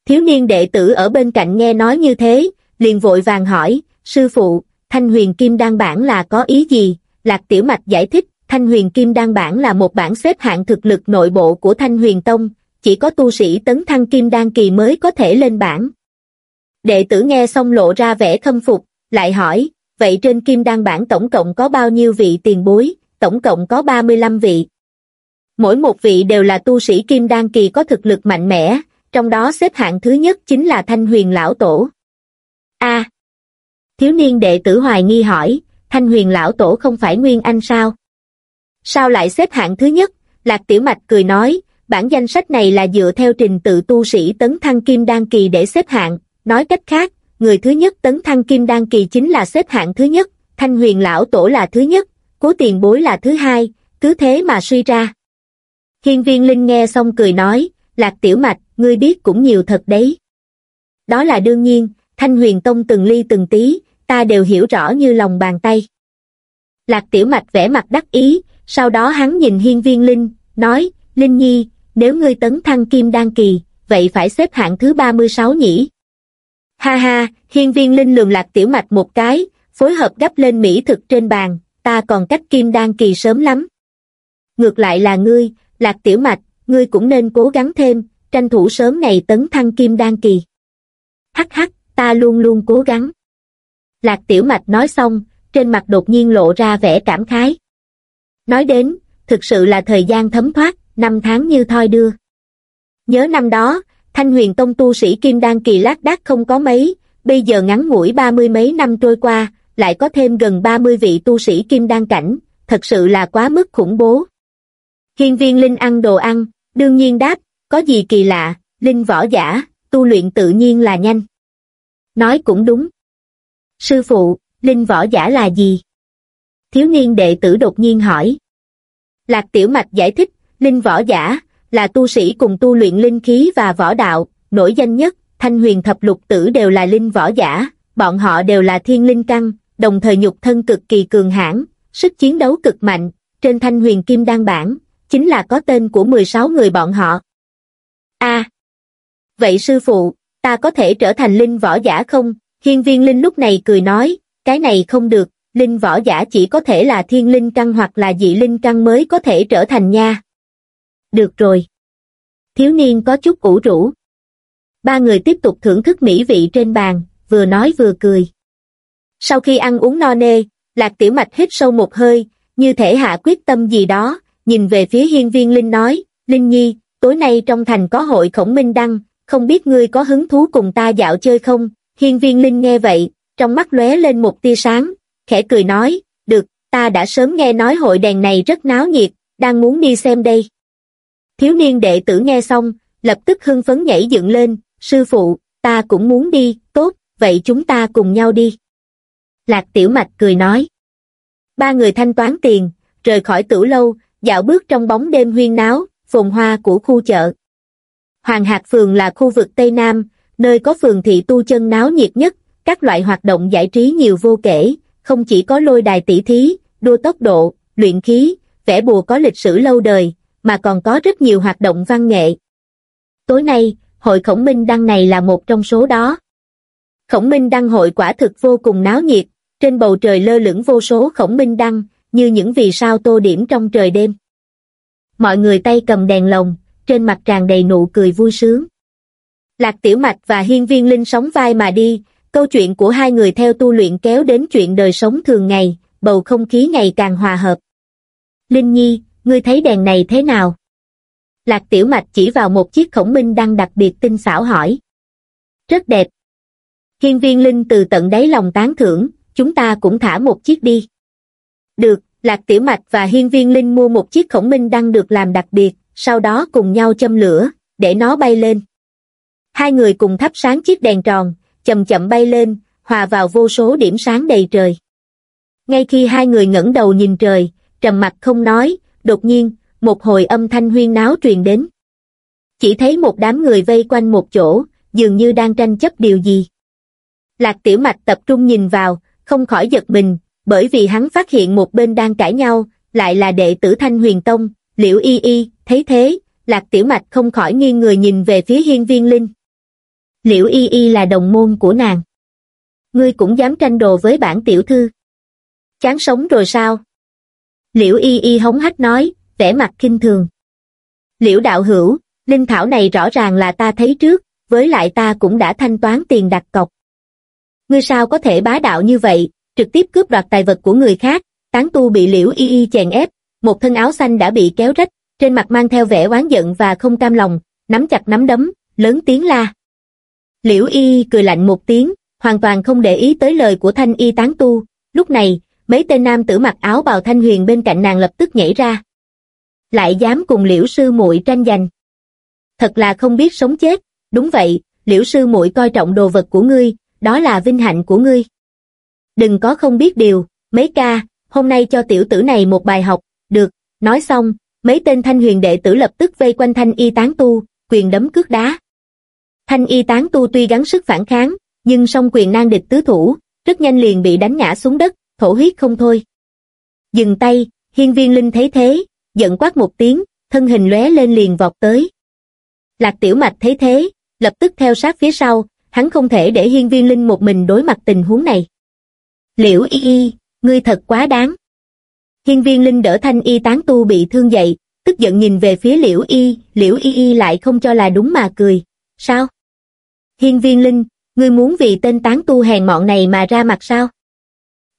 Thiếu niên đệ tử ở bên cạnh nghe nói như thế, liền vội vàng hỏi, sư phụ, Thanh Huyền Kim Đan Bản là có ý gì? Lạc Tiểu Mạch giải thích, Thanh Huyền Kim Đan Bản là một bản xếp hạng thực lực nội bộ của Thanh Huyền Tông, chỉ có tu sĩ tấn thăng Kim Đan Kỳ mới có thể lên bản. Đệ tử nghe xong lộ ra vẻ khâm phục, lại hỏi, vậy trên Kim Đan Bản tổng cộng có bao nhiêu vị tiền bối, tổng cộng có 35 vị. Mỗi một vị đều là tu sĩ Kim Đan Kỳ có thực lực mạnh mẽ, trong đó xếp hạng thứ nhất chính là Thanh Huyền Lão Tổ. A. thiếu niên đệ tử hoài nghi hỏi, Thanh Huyền Lão Tổ không phải Nguyên Anh sao? Sao lại xếp hạng thứ nhất? Lạc Tiểu Mạch cười nói, bản danh sách này là dựa theo trình tự tu sĩ tấn thăng kim đan kỳ để xếp hạng, nói cách khác, người thứ nhất tấn thăng kim đan kỳ chính là xếp hạng thứ nhất, thanh huyền lão tổ là thứ nhất, cố tiền bối là thứ hai, cứ thế mà suy ra. Hiên viên linh nghe xong cười nói, lạc tiểu mạch, ngươi biết cũng nhiều thật đấy. Đó là đương nhiên, thanh huyền tông từng ly từng tí, ta đều hiểu rõ như lòng bàn tay. Lạc tiểu mạch vẽ mặt đắc ý, sau đó hắn nhìn hiên viên linh, nói, Linh Nhi, nếu ngươi tấn thăng kim đan kỳ, vậy phải xếp hạng thứ 36 nhỉ? Ha ha, hiên viên linh lường lạc tiểu mạch một cái, phối hợp gấp lên mỹ thực trên bàn, ta còn cách kim đan kỳ sớm lắm. Ngược lại là ngươi, lạc tiểu mạch, ngươi cũng nên cố gắng thêm, tranh thủ sớm ngày tấn thăng kim đan kỳ. Hắc hắc, ta luôn luôn cố gắng. Lạc tiểu mạch nói xong, trên mặt đột nhiên lộ ra vẻ cảm khái. Nói đến, thực sự là thời gian thấm thoát, năm tháng như thoi đưa. Nhớ năm đó, Thanh huyền tông tu sĩ Kim Đan kỳ lác đác không có mấy, bây giờ ngắn ngủi ba mươi mấy năm trôi qua, lại có thêm gần 30 vị tu sĩ Kim Đan cảnh, thật sự là quá mức khủng bố. Hiên viên Linh ăn đồ ăn, đương nhiên đáp, có gì kỳ lạ, Linh võ giả, tu luyện tự nhiên là nhanh. Nói cũng đúng. Sư phụ, Linh võ giả là gì? Thiếu niên đệ tử đột nhiên hỏi. Lạc Tiểu Mạch giải thích, Linh võ giả, là tu sĩ cùng tu luyện linh khí và võ đạo, nổi danh nhất, thanh huyền thập lục tử đều là linh võ giả, bọn họ đều là thiên linh căn, đồng thời nhục thân cực kỳ cường hãn, sức chiến đấu cực mạnh, trên thanh huyền kim đan bản, chính là có tên của 16 người bọn họ. A. À, vậy sư phụ, ta có thể trở thành linh võ giả không? Hiên viên linh lúc này cười nói, cái này không được, linh võ giả chỉ có thể là thiên linh căn hoặc là dị linh căn mới có thể trở thành nha. Được rồi. Thiếu niên có chút ủ rũ. Ba người tiếp tục thưởng thức mỹ vị trên bàn, vừa nói vừa cười. Sau khi ăn uống no nê, Lạc Tiểu Mạch hít sâu một hơi, như thể hạ quyết tâm gì đó, nhìn về phía hiên viên Linh nói, Linh Nhi, tối nay trong thành có hội khổng minh đăng, không biết ngươi có hứng thú cùng ta dạo chơi không? Hiên viên Linh nghe vậy, trong mắt lóe lên một tia sáng, khẽ cười nói, được, ta đã sớm nghe nói hội đèn này rất náo nhiệt, đang muốn đi xem đây. Thiếu niên đệ tử nghe xong, lập tức hưng phấn nhảy dựng lên, sư phụ, ta cũng muốn đi, tốt, vậy chúng ta cùng nhau đi. Lạc Tiểu Mạch cười nói. Ba người thanh toán tiền, rời khỏi tử lâu, dạo bước trong bóng đêm huyên náo, phồn hoa của khu chợ. Hoàng Hạc Phường là khu vực Tây Nam, nơi có phường thị tu chân náo nhiệt nhất, các loại hoạt động giải trí nhiều vô kể, không chỉ có lôi đài tỷ thí, đua tốc độ, luyện khí, vẽ bùa có lịch sử lâu đời, mà còn có rất nhiều hoạt động văn nghệ. Tối nay, hội khổng minh đăng này là một trong số đó. Khổng minh đăng hội quả thực vô cùng náo nhiệt, trên bầu trời lơ lửng vô số khổng minh đăng, như những vì sao tô điểm trong trời đêm. Mọi người tay cầm đèn lồng, trên mặt tràn đầy nụ cười vui sướng. Lạc Tiểu Mạch và Hiên Viên Linh sóng vai mà đi, câu chuyện của hai người theo tu luyện kéo đến chuyện đời sống thường ngày, bầu không khí ngày càng hòa hợp. Linh Nhi, ngươi thấy đèn này thế nào? Lạc Tiểu Mạch chỉ vào một chiếc khổng minh đang đặc biệt tinh xảo hỏi. Rất đẹp. Hiên Viên Linh từ tận đáy lòng tán thưởng, chúng ta cũng thả một chiếc đi. Được, Lạc Tiểu Mạch và Hiên Viên Linh mua một chiếc khổng minh đăng được làm đặc biệt, sau đó cùng nhau châm lửa, để nó bay lên. Hai người cùng thắp sáng chiếc đèn tròn, chậm chậm bay lên, hòa vào vô số điểm sáng đầy trời. Ngay khi hai người ngẩng đầu nhìn trời, trầm mặt không nói, đột nhiên, một hồi âm thanh huyên náo truyền đến. Chỉ thấy một đám người vây quanh một chỗ, dường như đang tranh chấp điều gì. Lạc Tiểu Mạch tập trung nhìn vào, không khỏi giật mình, bởi vì hắn phát hiện một bên đang cãi nhau, lại là đệ tử Thanh Huyền Tông, Liễu Y Y, thấy thế, Lạc Tiểu Mạch không khỏi nghiêng người nhìn về phía hiên viên linh. Liễu Y Y là đồng môn của nàng. Ngươi cũng dám tranh đồ với bản tiểu thư. Chán sống rồi sao? Liễu Y Y hống hách nói, vẻ mặt kinh thường. Liễu đạo hữu, linh thảo này rõ ràng là ta thấy trước, với lại ta cũng đã thanh toán tiền đặt cọc. Ngươi sao có thể bá đạo như vậy, trực tiếp cướp đoạt tài vật của người khác, tán tu bị liễu y y chèn ép, một thân áo xanh đã bị kéo rách, trên mặt mang theo vẻ oán giận và không cam lòng, nắm chặt nắm đấm, lớn tiếng la. Liễu y cười lạnh một tiếng, hoàn toàn không để ý tới lời của thanh y tán tu, lúc này, mấy tên nam tử mặc áo bào thanh huyền bên cạnh nàng lập tức nhảy ra. Lại dám cùng liễu sư muội tranh giành. Thật là không biết sống chết, đúng vậy, liễu sư muội coi trọng đồ vật của ngươi, đó là vinh hạnh của ngươi. Đừng có không biết điều, mấy ca, hôm nay cho tiểu tử này một bài học, được, nói xong, mấy tên thanh huyền đệ tử lập tức vây quanh thanh y tán tu, quyền đấm cước đá. Thanh y tán tu tuy gắng sức phản kháng, nhưng song quyền nan địch tứ thủ, rất nhanh liền bị đánh ngã xuống đất, thổ huyết không thôi. Dừng tay, hiên viên linh thấy thế, giận quát một tiếng, thân hình lóe lên liền vọt tới. Lạc tiểu mạch thấy thế, lập tức theo sát phía sau, hắn không thể để hiên viên linh một mình đối mặt tình huống này. Liễu y y, ngươi thật quá đáng. Hiên viên linh đỡ thanh y tán tu bị thương dậy, tức giận nhìn về phía liễu y, liễu y y lại không cho là đúng mà cười. Sao? Hiên viên linh, ngươi muốn vì tên tán tu hèn mọn này mà ra mặt sao?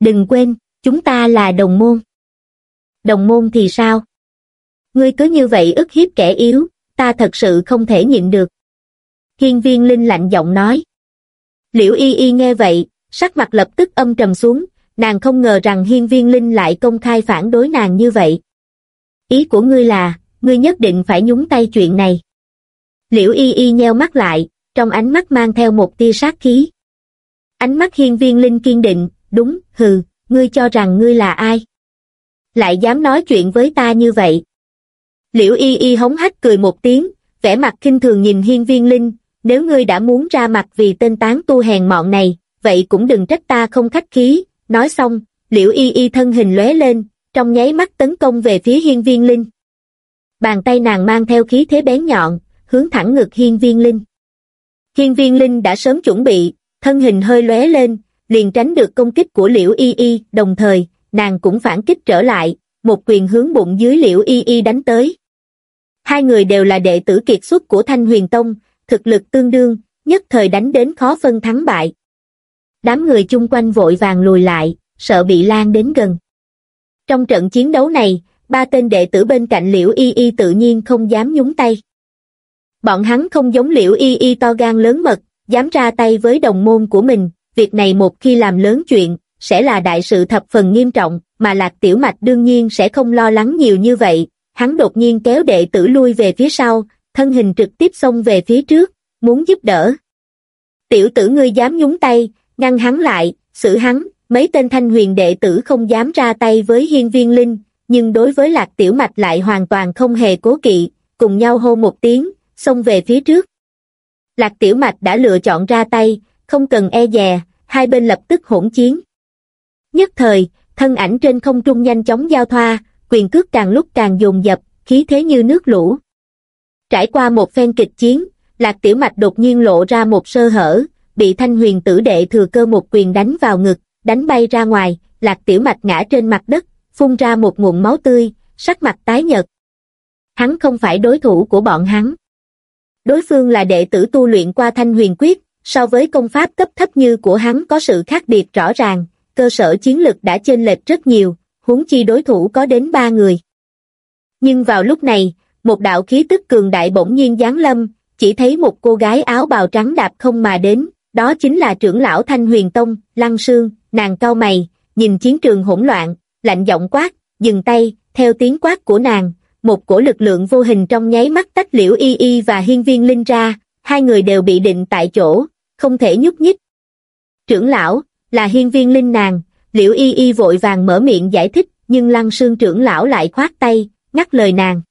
Đừng quên, chúng ta là đồng môn. Đồng môn thì sao? Ngươi cứ như vậy ức hiếp kẻ yếu, ta thật sự không thể nhịn được. Hiên viên linh lạnh giọng nói. Liễu y y nghe vậy, sắc mặt lập tức âm trầm xuống, nàng không ngờ rằng hiên viên linh lại công khai phản đối nàng như vậy. Ý của ngươi là, ngươi nhất định phải nhúng tay chuyện này. Liễu y y nheo mắt lại, trong ánh mắt mang theo một tia sát khí. Ánh mắt hiên viên linh kiên định, đúng, hừ, ngươi cho rằng ngươi là ai? Lại dám nói chuyện với ta như vậy. Liễu y y hống hách cười một tiếng, vẻ mặt kinh thường nhìn hiên viên linh, nếu ngươi đã muốn ra mặt vì tên tán tu hèn mọn này, vậy cũng đừng trách ta không khách khí, nói xong, liễu y y thân hình lóe lên, trong nháy mắt tấn công về phía hiên viên linh. Bàn tay nàng mang theo khí thế bén nhọn, hướng thẳng ngực hiên viên linh. Hiên viên linh đã sớm chuẩn bị, thân hình hơi lóe lên, liền tránh được công kích của liễu y y, đồng thời, nàng cũng phản kích trở lại, một quyền hướng bụng dưới liễu y y đánh tới. Hai người đều là đệ tử kiệt xuất của Thanh Huyền Tông, thực lực tương đương, nhất thời đánh đến khó phân thắng bại. Đám người chung quanh vội vàng lùi lại, sợ bị lan đến gần. Trong trận chiến đấu này, ba tên đệ tử bên cạnh liễu y y tự nhiên không dám nhúng tay. Bọn hắn không giống liễu y y to gan lớn mật, dám ra tay với đồng môn của mình, việc này một khi làm lớn chuyện, sẽ là đại sự thập phần nghiêm trọng, mà lạc tiểu mạch đương nhiên sẽ không lo lắng nhiều như vậy, hắn đột nhiên kéo đệ tử lui về phía sau, thân hình trực tiếp xông về phía trước, muốn giúp đỡ. Tiểu tử ngươi dám nhúng tay, ngăn hắn lại, xử hắn, mấy tên thanh huyền đệ tử không dám ra tay với hiên viên linh, nhưng đối với lạc tiểu mạch lại hoàn toàn không hề cố kỵ, cùng nhau hô một tiếng, xông về phía trước. Lạc tiểu mạch đã lựa chọn ra tay, không cần e dè, hai bên lập tức hỗn chiến. Nhất thời, thân ảnh trên không trung nhanh chóng giao thoa, quyền cước càng lúc càng dồn dập, khí thế như nước lũ. Trải qua một phen kịch chiến, Lạc Tiểu Mạch đột nhiên lộ ra một sơ hở, bị thanh huyền tử đệ thừa cơ một quyền đánh vào ngực, đánh bay ra ngoài, Lạc Tiểu Mạch ngã trên mặt đất, phun ra một nguồn máu tươi, sắc mặt tái nhợt. Hắn không phải đối thủ của bọn hắn. Đối phương là đệ tử tu luyện qua thanh huyền quyết, so với công pháp cấp thấp như của hắn có sự khác biệt rõ ràng, cơ sở chiến lực đã chênh lệch rất nhiều, huống chi đối thủ có đến ba người. Nhưng vào lúc này, một đạo khí tức cường đại bỗng nhiên giáng lâm, chỉ thấy một cô gái áo bào trắng đạp không mà đến, đó chính là trưởng lão Thanh Huyền Tông, Lăng Sương, nàng cao mày, nhìn chiến trường hỗn loạn, lạnh giọng quát, dừng tay, theo tiếng quát của nàng, một cổ lực lượng vô hình trong nháy mắt tách liễu y y và hiên viên linh ra, hai người đều bị định tại chỗ, không thể nhúc nhích. Trưởng lão, là hiên viên linh nàng, liễu y y vội vàng mở miệng giải thích, nhưng lăng sương trưởng lão lại khoát tay, ngắt lời nàng.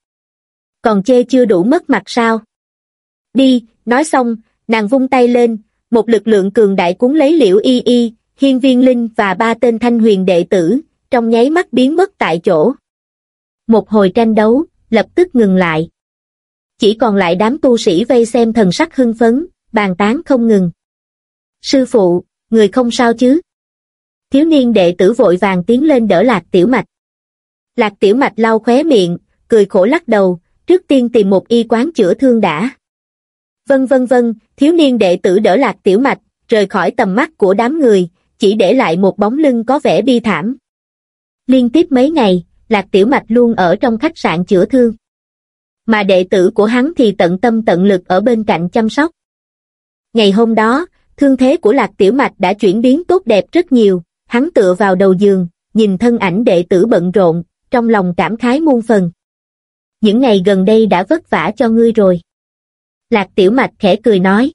Còn chê chưa đủ mất mặt sao? Đi, nói xong, nàng vung tay lên, một lực lượng cường đại cuốn lấy liễu y y, hiên viên linh và ba tên thanh huyền đệ tử, trong nháy mắt biến mất tại chỗ. Một hồi tranh đấu, lập tức ngừng lại. Chỉ còn lại đám tu sĩ vây xem thần sắc hưng phấn, bàn tán không ngừng. Sư phụ, người không sao chứ? Thiếu niên đệ tử vội vàng tiến lên đỡ lạc tiểu mạch. Lạc tiểu mạch lau khóe miệng, cười khổ lắc đầu, trước tiên tìm một y quán chữa thương đã. Vân vân vân, thiếu niên đệ tử đỡ lạc tiểu mạch, rời khỏi tầm mắt của đám người, chỉ để lại một bóng lưng có vẻ bi thảm. Liên tiếp mấy ngày, lạc tiểu mạch luôn ở trong khách sạn chữa thương. Mà đệ tử của hắn thì tận tâm tận lực ở bên cạnh chăm sóc. Ngày hôm đó, thương thế của lạc tiểu mạch đã chuyển biến tốt đẹp rất nhiều, hắn tựa vào đầu giường, nhìn thân ảnh đệ tử bận rộn, trong lòng cảm khái muôn phần. Những ngày gần đây đã vất vả cho ngươi rồi. Lạc Tiểu Mạch khẽ cười nói.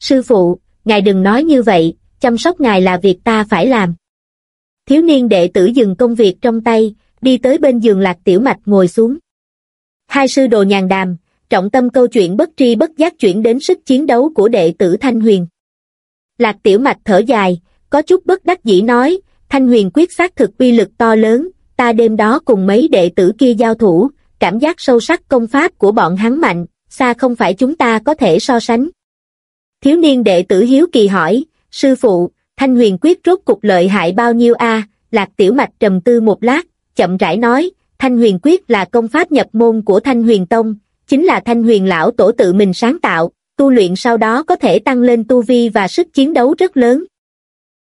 Sư phụ, ngài đừng nói như vậy, chăm sóc ngài là việc ta phải làm. Thiếu niên đệ tử dừng công việc trong tay, đi tới bên giường Lạc Tiểu Mạch ngồi xuống. Hai sư đồ nhàn đàm, trọng tâm câu chuyện bất tri bất giác chuyển đến sức chiến đấu của đệ tử Thanh Huyền. Lạc Tiểu Mạch thở dài, có chút bất đắc dĩ nói, Thanh Huyền quyết xác thực uy lực to lớn, ta đêm đó cùng mấy đệ tử kia giao thủ, cảm giác sâu sắc công pháp của bọn hắn mạnh, xa không phải chúng ta có thể so sánh. Thiếu niên đệ tử hiếu kỳ hỏi, sư phụ, thanh huyền quyết rốt cục lợi hại bao nhiêu a? lạc tiểu mạch trầm tư một lát, chậm rãi nói, thanh huyền quyết là công pháp nhập môn của thanh huyền tông, chính là thanh huyền lão tổ tự mình sáng tạo, tu luyện sau đó có thể tăng lên tu vi và sức chiến đấu rất lớn.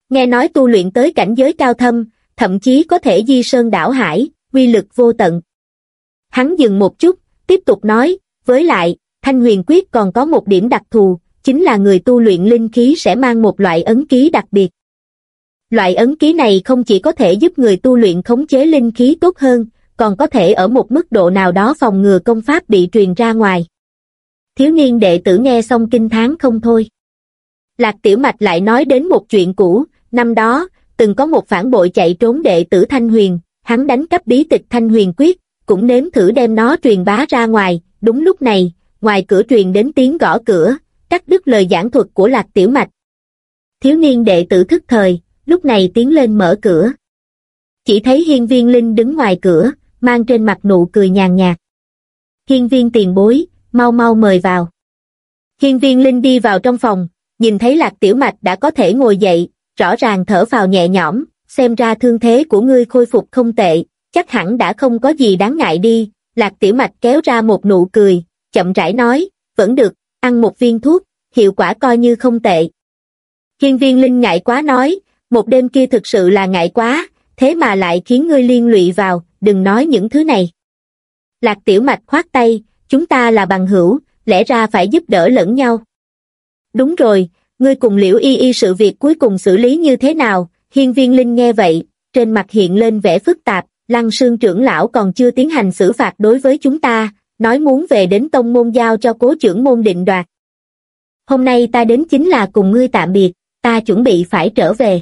Nghe nói tu luyện tới cảnh giới cao thâm, thậm chí có thể di sơn đảo hải, quy lực vô tận. Hắn dừng một chút, tiếp tục nói, với lại, Thanh Huyền Quyết còn có một điểm đặc thù, chính là người tu luyện linh khí sẽ mang một loại ấn ký đặc biệt. Loại ấn ký này không chỉ có thể giúp người tu luyện khống chế linh khí tốt hơn, còn có thể ở một mức độ nào đó phòng ngừa công pháp bị truyền ra ngoài. Thiếu niên đệ tử nghe xong kinh tháng không thôi. Lạc Tiểu Mạch lại nói đến một chuyện cũ, năm đó, từng có một phản bội chạy trốn đệ tử Thanh Huyền, hắn đánh cắp bí tịch Thanh Huyền Quyết, cũng nếm thử đem nó truyền bá ra ngoài, đúng lúc này, ngoài cửa truyền đến tiếng gõ cửa, cắt đứt lời giảng thuật của Lạc Tiểu Mạch. Thiếu niên đệ tử thức thời, lúc này tiến lên mở cửa. Chỉ thấy hiên viên linh đứng ngoài cửa, mang trên mặt nụ cười nhàn nhạt. Hiên viên tiền bối, mau mau mời vào. Hiên viên linh đi vào trong phòng, nhìn thấy Lạc Tiểu Mạch đã có thể ngồi dậy, rõ ràng thở vào nhẹ nhõm, xem ra thương thế của ngươi khôi phục không tệ, chắc hẳn đã không có gì đáng ngại đi, Lạc Tiểu Mạch kéo ra một nụ cười, chậm rãi nói, vẫn được, ăn một viên thuốc, hiệu quả coi như không tệ. Hiên viên linh ngại quá nói, một đêm kia thực sự là ngại quá, thế mà lại khiến ngươi liên lụy vào, đừng nói những thứ này. Lạc Tiểu Mạch khoát tay, chúng ta là bằng hữu, lẽ ra phải giúp đỡ lẫn nhau. Đúng rồi, ngươi cùng liễu y y sự việc cuối cùng xử lý như thế nào, hiên viên linh nghe vậy, trên mặt hiện lên vẻ phức tạp, lăng sương trưởng lão còn chưa tiến hành xử phạt đối với chúng ta, nói muốn về đến tông môn giao cho cố trưởng môn định đoạt. Hôm nay ta đến chính là cùng ngươi tạm biệt, ta chuẩn bị phải trở về.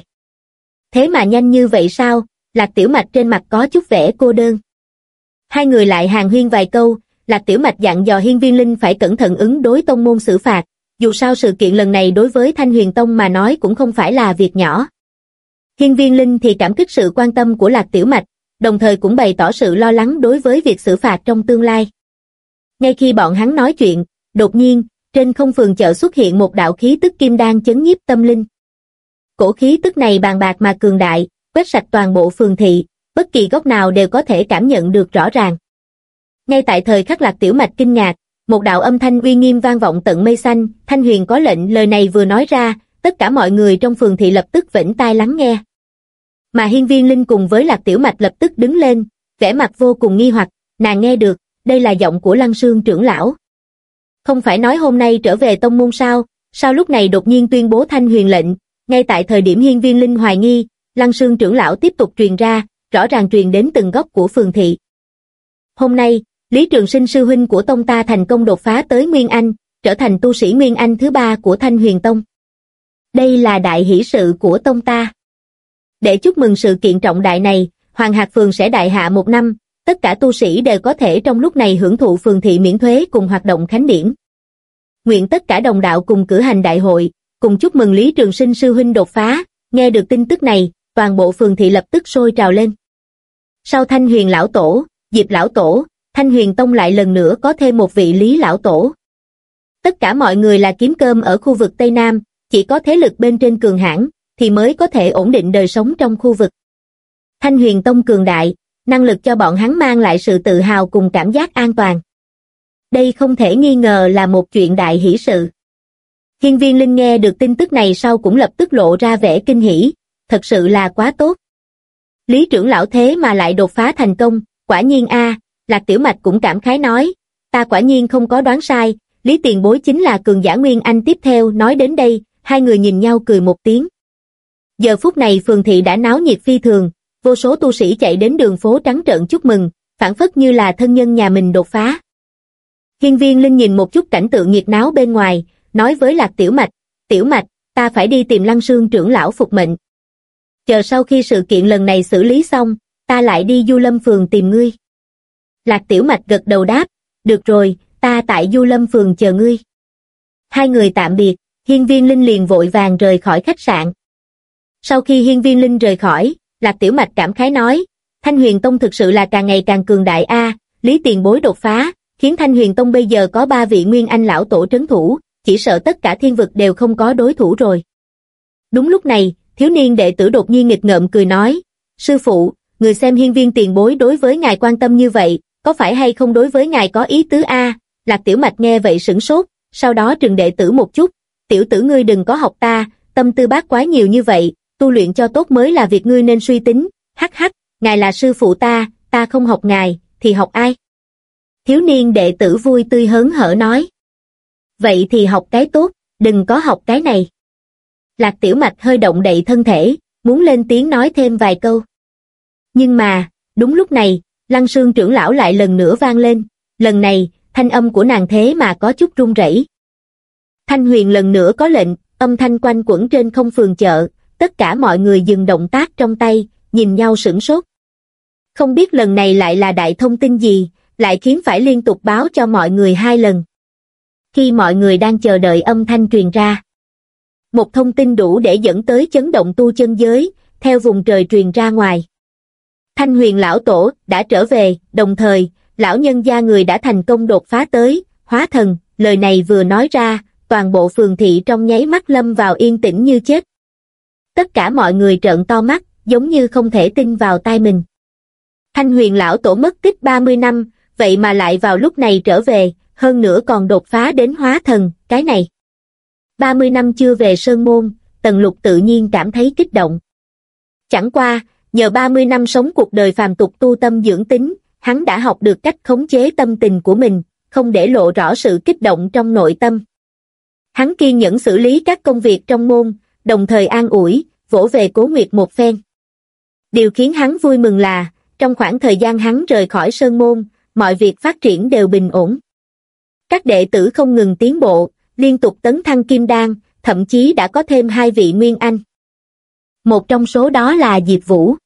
Thế mà nhanh như vậy sao, lạc tiểu mạch trên mặt có chút vẻ cô đơn. Hai người lại hàng huyên vài câu, lạc tiểu mạch dặn dò hiên viên linh phải cẩn thận ứng đối tông môn xử phạt, dù sao sự kiện lần này đối với Thanh Huyền Tông mà nói cũng không phải là việc nhỏ. Hiên viên Linh thì cảm kích sự quan tâm của Lạc Tiểu Mạch, đồng thời cũng bày tỏ sự lo lắng đối với việc xử phạt trong tương lai. Ngay khi bọn hắn nói chuyện, đột nhiên, trên không phường chợ xuất hiện một đạo khí tức kim đan chấn nhiếp tâm linh. Cổ khí tức này bàn bạc mà cường đại, quét sạch toàn bộ phường thị, bất kỳ góc nào đều có thể cảm nhận được rõ ràng. Ngay tại thời khắc lạc tiểu mạch kinh ngạc, một đạo âm thanh uy nghiêm vang vọng tận mây xanh, Thanh Huyền có lệnh lời này vừa nói ra, tất cả mọi người trong phường thị lập tức vĩnh tai lắng nghe. Mà hiên viên linh cùng với lạc tiểu mạch lập tức đứng lên, vẻ mặt vô cùng nghi hoặc, nàng nghe được, đây là giọng của lăng sương trưởng lão. Không phải nói hôm nay trở về tông môn sao, sao lúc này đột nhiên tuyên bố thanh huyền lệnh, ngay tại thời điểm hiên viên linh hoài nghi, lăng sương trưởng lão tiếp tục truyền ra, rõ ràng truyền đến từng góc của phường thị. Hôm nay, Lý Trường Sinh sư huynh của tông ta thành công đột phá tới Nguyên Anh, trở thành tu sĩ Nguyên Anh thứ ba của Thanh Huyền Tông. Đây là đại hỷ sự của tông ta. Để chúc mừng sự kiện trọng đại này, Hoàng Hạc Phường sẽ đại hạ một năm, tất cả tu sĩ đều có thể trong lúc này hưởng thụ phường thị miễn thuế cùng hoạt động khánh điển. Nguyện tất cả đồng đạo cùng cử hành đại hội, cùng chúc mừng Lý Trường Sinh sư huynh đột phá, nghe được tin tức này, toàn bộ phường thị lập tức sôi trào lên. Sau Thanh Huyền Lão Tổ, Diệp Lão Tổ, Thanh Huyền Tông lại lần nữa có thêm một vị Lý Lão Tổ. Tất cả mọi người là kiếm cơm ở khu vực Tây Nam, chỉ có thế lực bên trên cường hãn thì mới có thể ổn định đời sống trong khu vực. Thanh Huyền Tông cường đại, năng lực cho bọn hắn mang lại sự tự hào cùng cảm giác an toàn. Đây không thể nghi ngờ là một chuyện đại hỷ sự. Hiên viên Linh nghe được tin tức này sau cũng lập tức lộ ra vẻ kinh hỉ, thật sự là quá tốt. Lý trưởng lão thế mà lại đột phá thành công, quả nhiên a Lạc Tiểu Mạch cũng cảm khái nói, ta quả nhiên không có đoán sai, Lý Tiền Bối chính là cường giả Nguyên Anh tiếp theo nói đến đây, hai người nhìn nhau cười một tiếng. Giờ phút này phường thị đã náo nhiệt phi thường, vô số tu sĩ chạy đến đường phố trắng trợn chúc mừng, phản phất như là thân nhân nhà mình đột phá. Hiên viên Linh nhìn một chút cảnh tượng nhiệt náo bên ngoài, nói với Lạc Tiểu Mạch, Tiểu Mạch, ta phải đi tìm Lăng Sương trưởng lão phục mệnh. Chờ sau khi sự kiện lần này xử lý xong, ta lại đi du lâm phường tìm ngươi. Lạc Tiểu Mạch gật đầu đáp, được rồi, ta tại Du Lâm Phường chờ ngươi. Hai người tạm biệt, Hiên Viên Linh liền vội vàng rời khỏi khách sạn. Sau khi Hiên Viên Linh rời khỏi, Lạc Tiểu Mạch cảm khái nói, Thanh Huyền Tông thực sự là càng ngày càng cường đại a, Lý Tiền Bối đột phá, khiến Thanh Huyền Tông bây giờ có ba vị Nguyên Anh lão tổ trấn thủ, chỉ sợ tất cả thiên vực đều không có đối thủ rồi. Đúng lúc này, thiếu niên đệ tử đột nhiên nghịch ngợm cười nói, sư phụ, người xem hiên viên tiền bối đối với ngài quan tâm như vậy, có phải hay không đối với ngài có ý tứ a lạc tiểu mạch nghe vậy sửng sốt sau đó trừng đệ tử một chút tiểu tử ngươi đừng có học ta tâm tư bác quá nhiều như vậy tu luyện cho tốt mới là việc ngươi nên suy tính hắc hắc ngài là sư phụ ta ta không học ngài thì học ai thiếu niên đệ tử vui tươi hớn hở nói vậy thì học cái tốt đừng có học cái này lạc tiểu mạch hơi động đậy thân thể muốn lên tiếng nói thêm vài câu nhưng mà đúng lúc này Lăng Sương trưởng lão lại lần nữa vang lên, lần này, thanh âm của nàng thế mà có chút run rẩy. Thanh huyền lần nữa có lệnh, âm thanh quanh quẩn trên không phường chợ, tất cả mọi người dừng động tác trong tay, nhìn nhau sửng sốt. Không biết lần này lại là đại thông tin gì, lại khiến phải liên tục báo cho mọi người hai lần. Khi mọi người đang chờ đợi âm thanh truyền ra. Một thông tin đủ để dẫn tới chấn động tu chân giới, theo vùng trời truyền ra ngoài. Thanh huyền lão tổ đã trở về, đồng thời, lão nhân gia người đã thành công đột phá tới, hóa thần, lời này vừa nói ra, toàn bộ phường thị trong nháy mắt lâm vào yên tĩnh như chết. tất cả mọi người trợn to mắt, giống như không thể tin vào tai mình. Thanh huyền lão tổ mất tích 30 năm, vậy mà lại vào lúc này trở về, hơn nữa còn đột phá đến hóa thần, cái này. 30 năm chưa về Sơn Môn, Tần Lục tự nhiên cảm thấy kích động. Chẳng qua, nhờ 30 năm sống cuộc đời phàm tục tu tâm dưỡng tính, hắn đã học được cách khống chế tâm tình của mình, không để lộ rõ sự kích động trong nội tâm. Hắn kiên nhẫn xử lý các công việc trong môn, đồng thời an ủi, vỗ về cố nguyệt một phen. Điều khiến hắn vui mừng là, trong khoảng thời gian hắn rời khỏi sơn môn, mọi việc phát triển đều bình ổn. Các đệ tử không ngừng tiến bộ, liên tục tấn thăng kim đan, thậm chí đã có thêm hai vị nguyên anh. Một trong số đó là Diệp Vũ.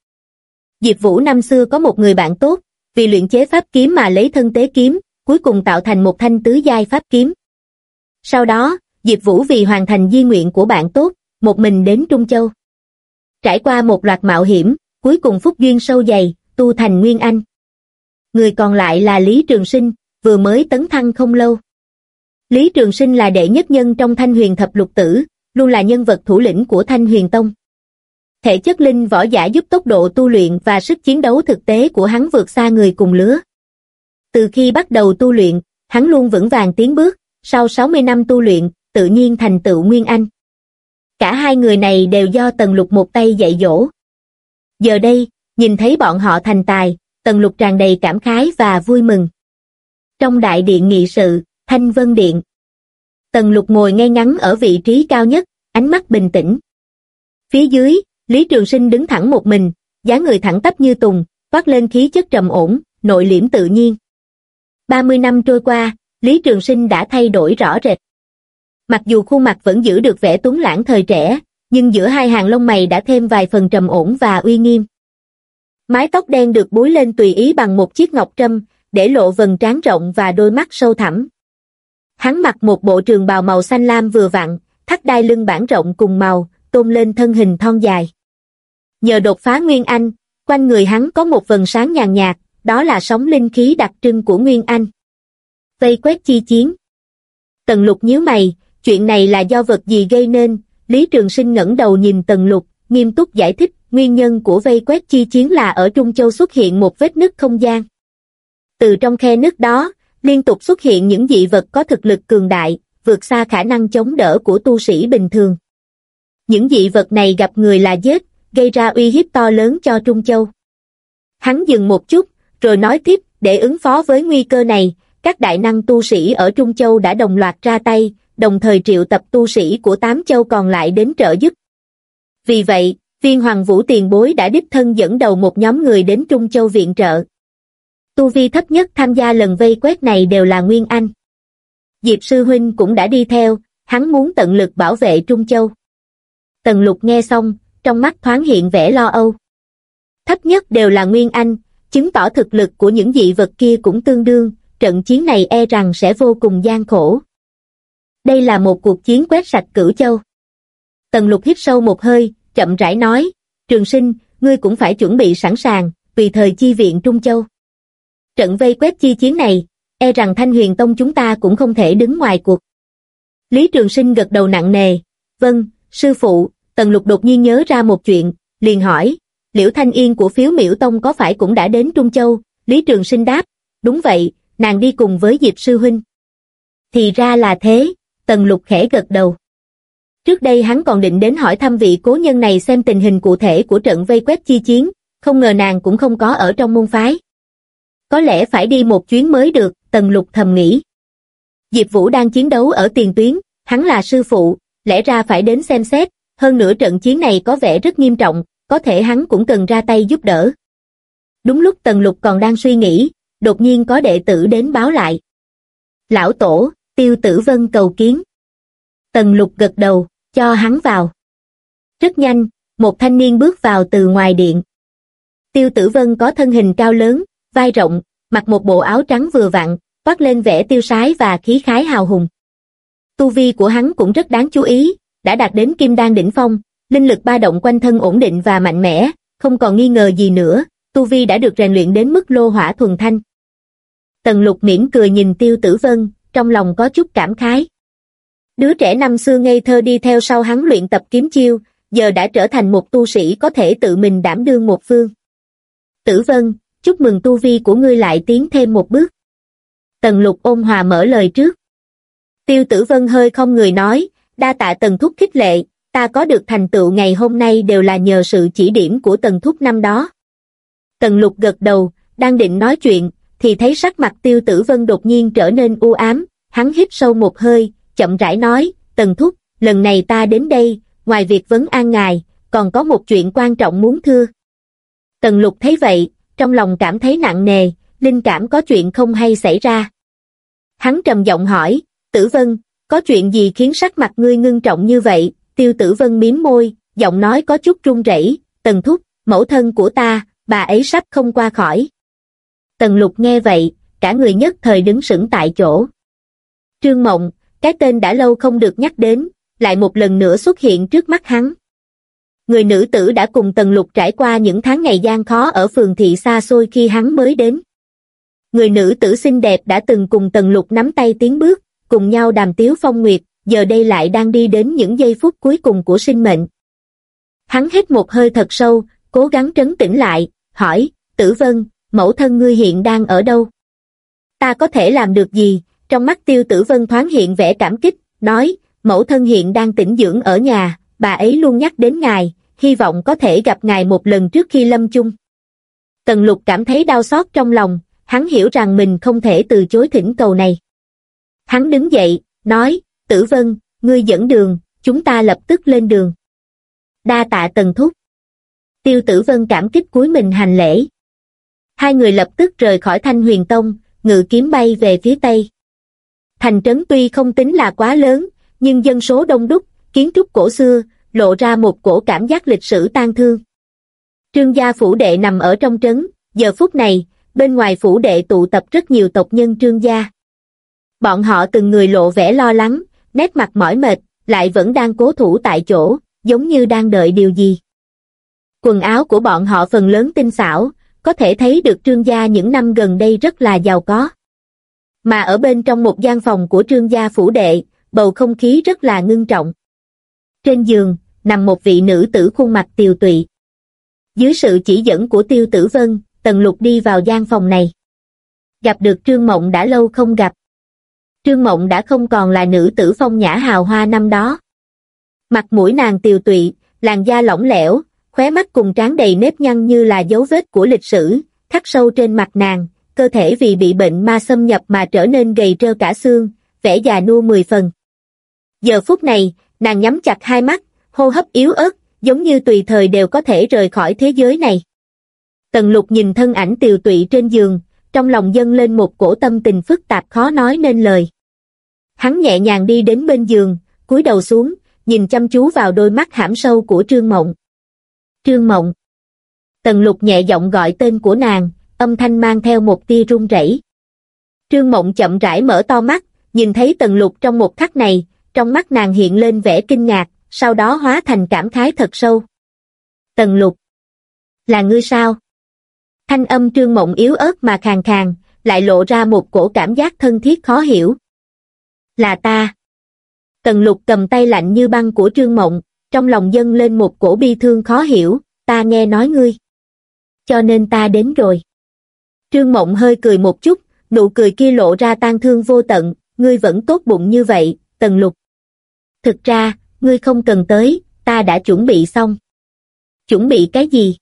Diệp Vũ năm xưa có một người bạn tốt, vì luyện chế pháp kiếm mà lấy thân tế kiếm, cuối cùng tạo thành một thanh tứ giai pháp kiếm. Sau đó, Diệp Vũ vì hoàn thành di nguyện của bạn tốt, một mình đến Trung Châu. Trải qua một loạt mạo hiểm, cuối cùng phúc duyên sâu dày, tu thành Nguyên Anh. Người còn lại là Lý Trường Sinh, vừa mới tấn thăng không lâu. Lý Trường Sinh là đệ nhất nhân trong Thanh Huyền Thập Lục Tử, luôn là nhân vật thủ lĩnh của Thanh Huyền Tông. Thể chất linh võ giả giúp tốc độ tu luyện và sức chiến đấu thực tế của hắn vượt xa người cùng lứa. Từ khi bắt đầu tu luyện, hắn luôn vững vàng tiến bước, sau 60 năm tu luyện, tự nhiên thành tựu Nguyên Anh. Cả hai người này đều do Tần Lục một tay dạy dỗ. Giờ đây, nhìn thấy bọn họ thành tài, Tần Lục tràn đầy cảm khái và vui mừng. Trong đại điện nghị sự, Thanh Vân Điện. Tần Lục ngồi ngay ngắn ở vị trí cao nhất, ánh mắt bình tĩnh. Phía dưới, Lý Trường Sinh đứng thẳng một mình, dáng người thẳng tắp như tùng, toát lên khí chất trầm ổn, nội liễm tự nhiên. 30 năm trôi qua, Lý Trường Sinh đã thay đổi rõ rệt. Mặc dù khuôn mặt vẫn giữ được vẻ tuấn lãng thời trẻ, nhưng giữa hai hàng lông mày đã thêm vài phần trầm ổn và uy nghiêm. Mái tóc đen được búi lên tùy ý bằng một chiếc ngọc trâm, để lộ vần trán rộng và đôi mắt sâu thẳm. Hắn mặc một bộ trường bào màu xanh lam vừa vặn, thắt đai lưng bản rộng cùng màu, tôn lên thân hình thon dài. Nhờ đột phá Nguyên Anh, quanh người hắn có một vần sáng nhàn nhạt, đó là sóng linh khí đặc trưng của Nguyên Anh. Vây quét chi chiến. Tần lục nhíu mày, chuyện này là do vật gì gây nên, Lý Trường Sinh ngẩng đầu nhìn Tần lục, nghiêm túc giải thích, nguyên nhân của vây quét chi chiến là ở Trung Châu xuất hiện một vết nứt không gian. Từ trong khe nước đó, liên tục xuất hiện những dị vật có thực lực cường đại, vượt xa khả năng chống đỡ của tu sĩ bình thường. Những dị vật này gặp người là giết, gây ra uy hiếp to lớn cho Trung Châu. Hắn dừng một chút, rồi nói tiếp, để ứng phó với nguy cơ này, các đại năng tu sĩ ở Trung Châu đã đồng loạt ra tay, đồng thời triệu tập tu sĩ của tám châu còn lại đến trợ giúp. Vì vậy, viên hoàng vũ tiền bối đã đích thân dẫn đầu một nhóm người đến Trung Châu viện trợ. Tu vi thấp nhất tham gia lần vây quét này đều là Nguyên Anh. Diệp Sư Huynh cũng đã đi theo, hắn muốn tận lực bảo vệ Trung Châu. Tần lục nghe xong, trong mắt thoáng hiện vẻ lo âu. Thấp nhất đều là Nguyên Anh, chứng tỏ thực lực của những dị vật kia cũng tương đương, trận chiến này e rằng sẽ vô cùng gian khổ. Đây là một cuộc chiến quét sạch cửu châu. Tần lục hít sâu một hơi, chậm rãi nói, trường sinh, ngươi cũng phải chuẩn bị sẵn sàng, vì thời chi viện Trung Châu. Trận vây quét chi chiến này, e rằng Thanh Huyền Tông chúng ta cũng không thể đứng ngoài cuộc. Lý Trường Sinh gật đầu nặng nề, vâng, sư phụ, Tần Lục đột nhiên nhớ ra một chuyện, liền hỏi, Liễu Thanh Yên của phiếu miễu tông có phải cũng đã đến Trung Châu? Lý Trường Sinh đáp, đúng vậy, nàng đi cùng với Diệp Sư Huynh. Thì ra là thế, Tần Lục khẽ gật đầu. Trước đây hắn còn định đến hỏi thăm vị cố nhân này xem tình hình cụ thể của trận vây quét chi chiến, không ngờ nàng cũng không có ở trong môn phái. Có lẽ phải đi một chuyến mới được, Tần Lục thầm nghĩ. Diệp Vũ đang chiến đấu ở tiền tuyến, hắn là sư phụ, lẽ ra phải đến xem xét, hơn nữa trận chiến này có vẻ rất nghiêm trọng, có thể hắn cũng cần ra tay giúp đỡ. Đúng lúc Tần Lục còn đang suy nghĩ, đột nhiên có đệ tử đến báo lại. Lão Tổ, Tiêu Tử Vân cầu kiến. Tần Lục gật đầu, cho hắn vào. Rất nhanh, một thanh niên bước vào từ ngoài điện. Tiêu Tử Vân có thân hình cao lớn, vai rộng, mặc một bộ áo trắng vừa vặn, toát lên vẻ tiêu sái và khí khái hào hùng. Tu vi của hắn cũng rất đáng chú ý, đã đạt đến kim đan đỉnh phong, linh lực ba động quanh thân ổn định và mạnh mẽ, không còn nghi ngờ gì nữa, tu vi đã được rèn luyện đến mức lô hỏa thuần thanh. Tần lục miễn cười nhìn tiêu tử vân, trong lòng có chút cảm khái. Đứa trẻ năm xưa ngây thơ đi theo sau hắn luyện tập kiếm chiêu, giờ đã trở thành một tu sĩ có thể tự mình đảm đương một phương. Tử Vân, chúc mừng tu vi của ngươi lại tiến thêm một bước. Tần lục ôn hòa mở lời trước. Tiêu Tử Vân hơi không người nói, đa tạ Tần Thúc khích lệ, ta có được thành tựu ngày hôm nay đều là nhờ sự chỉ điểm của Tần Thúc năm đó. Tần Lục gật đầu, đang định nói chuyện, thì thấy sắc mặt Tiêu Tử Vân đột nhiên trở nên u ám, hắn hít sâu một hơi, chậm rãi nói, Tần Thúc, lần này ta đến đây, ngoài việc vấn an ngài, còn có một chuyện quan trọng muốn thưa. Tần Lục thấy vậy, trong lòng cảm thấy nặng nề, linh cảm có chuyện không hay xảy ra. Hắn trầm giọng hỏi, Tử Vân, có chuyện gì khiến sắc mặt ngươi ngưng trọng như vậy? Tiêu Tử Vân miếm môi, giọng nói có chút run rẩy, Tần Thúc, mẫu thân của ta, bà ấy sắp không qua khỏi. Tần Lục nghe vậy, cả người nhất thời đứng sững tại chỗ. Trương Mộng, cái tên đã lâu không được nhắc đến, lại một lần nữa xuất hiện trước mắt hắn. Người nữ tử đã cùng Tần Lục trải qua những tháng ngày gian khó ở phường thị xa xôi khi hắn mới đến. Người nữ tử xinh đẹp đã từng cùng Tần Lục nắm tay tiến bước, cùng nhau đàm tiếu phong nguyệt, giờ đây lại đang đi đến những giây phút cuối cùng của sinh mệnh. Hắn hít một hơi thật sâu, cố gắng trấn tĩnh lại, hỏi, tử vân, mẫu thân ngươi hiện đang ở đâu? Ta có thể làm được gì? Trong mắt tiêu tử vân thoáng hiện vẻ cảm kích, nói, mẫu thân hiện đang tĩnh dưỡng ở nhà, bà ấy luôn nhắc đến ngài, hy vọng có thể gặp ngài một lần trước khi lâm chung. Tần lục cảm thấy đau xót trong lòng, hắn hiểu rằng mình không thể từ chối thỉnh cầu này. Hắn đứng dậy, nói, tử vân, ngươi dẫn đường, chúng ta lập tức lên đường. Đa tạ tần thúc. Tiêu tử vân cảm kích cuối mình hành lễ. Hai người lập tức rời khỏi thanh huyền tông, ngự kiếm bay về phía tây. Thành trấn tuy không tính là quá lớn, nhưng dân số đông đúc, kiến trúc cổ xưa, lộ ra một cổ cảm giác lịch sử tan thương. Trương gia phủ đệ nằm ở trong trấn, giờ phút này, bên ngoài phủ đệ tụ tập rất nhiều tộc nhân trương gia. Bọn họ từng người lộ vẻ lo lắng, nét mặt mỏi mệt, lại vẫn đang cố thủ tại chỗ, giống như đang đợi điều gì. Quần áo của bọn họ phần lớn tinh xảo, có thể thấy được trương gia những năm gần đây rất là giàu có. Mà ở bên trong một gian phòng của trương gia phủ đệ, bầu không khí rất là ngưng trọng. Trên giường, nằm một vị nữ tử khuôn mặt tiều tụy. Dưới sự chỉ dẫn của tiêu tử vân, Tần Lục đi vào gian phòng này. Gặp được Trương Mộng đã lâu không gặp. Trương Mộng đã không còn là nữ tử phong nhã hào hoa năm đó. Mặt mũi nàng tiều tụy, làn da lỏng lẻo, khóe mắt cùng trán đầy nếp nhăn như là dấu vết của lịch sử, khắc sâu trên mặt nàng, cơ thể vì bị bệnh ma xâm nhập mà trở nên gầy trơ cả xương, vẻ già nua mười phần. Giờ phút này, nàng nhắm chặt hai mắt, hô hấp yếu ớt, giống như tùy thời đều có thể rời khỏi thế giới này. Tần lục nhìn thân ảnh tiều tụy trên giường, trong lòng dâng lên một cổ tâm tình phức tạp khó nói nên lời. Hắn nhẹ nhàng đi đến bên giường, cúi đầu xuống, nhìn chăm chú vào đôi mắt hãm sâu của Trương Mộng. Trương Mộng. Tần lục nhẹ giọng gọi tên của nàng, âm thanh mang theo một tia run rẩy. Trương Mộng chậm rãi mở to mắt, nhìn thấy tần lục trong một khắc này, trong mắt nàng hiện lên vẻ kinh ngạc, sau đó hóa thành cảm khái thật sâu. Tần lục. Là ngươi sao? Thanh âm trương mộng yếu ớt mà khàn khàn, lại lộ ra một cổ cảm giác thân thiết khó hiểu. Là ta. Tần lục cầm tay lạnh như băng của trương mộng, trong lòng dâng lên một cổ bi thương khó hiểu, ta nghe nói ngươi. Cho nên ta đến rồi. Trương mộng hơi cười một chút, nụ cười kia lộ ra tan thương vô tận, ngươi vẫn tốt bụng như vậy, tần lục. Thực ra, ngươi không cần tới, ta đã chuẩn bị xong. Chuẩn bị cái gì?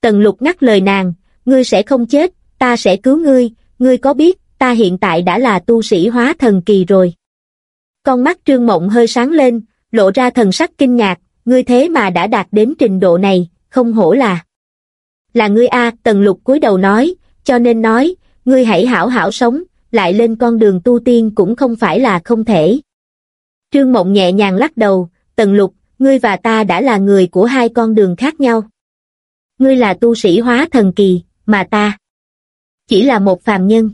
Tần lục ngắt lời nàng, ngươi sẽ không chết, ta sẽ cứu ngươi, ngươi có biết, ta hiện tại đã là tu sĩ hóa thần kỳ rồi. Con mắt trương mộng hơi sáng lên, lộ ra thần sắc kinh ngạc, ngươi thế mà đã đạt đến trình độ này, không hổ là. Là ngươi A, tần lục cúi đầu nói, cho nên nói, ngươi hãy hảo hảo sống, lại lên con đường tu tiên cũng không phải là không thể. Trương Mộng nhẹ nhàng lắc đầu, tần lục, ngươi và ta đã là người của hai con đường khác nhau. Ngươi là tu sĩ hóa thần kỳ, mà ta chỉ là một phàm nhân.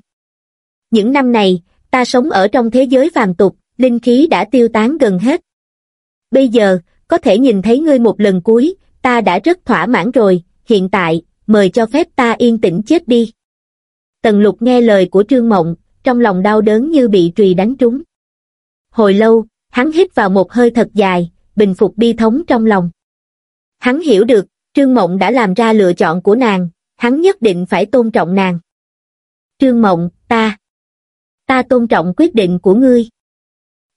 Những năm này, ta sống ở trong thế giới phàm tục, linh khí đã tiêu tán gần hết. Bây giờ, có thể nhìn thấy ngươi một lần cuối, ta đã rất thỏa mãn rồi, hiện tại, mời cho phép ta yên tĩnh chết đi. Tần lục nghe lời của Trương Mộng, trong lòng đau đớn như bị trùy đánh trúng. Hồi lâu, hắn hít vào một hơi thật dài, bình phục bi thống trong lòng. Hắn hiểu được, Trương Mộng đã làm ra lựa chọn của nàng, hắn nhất định phải tôn trọng nàng. Trương Mộng, ta, ta tôn trọng quyết định của ngươi.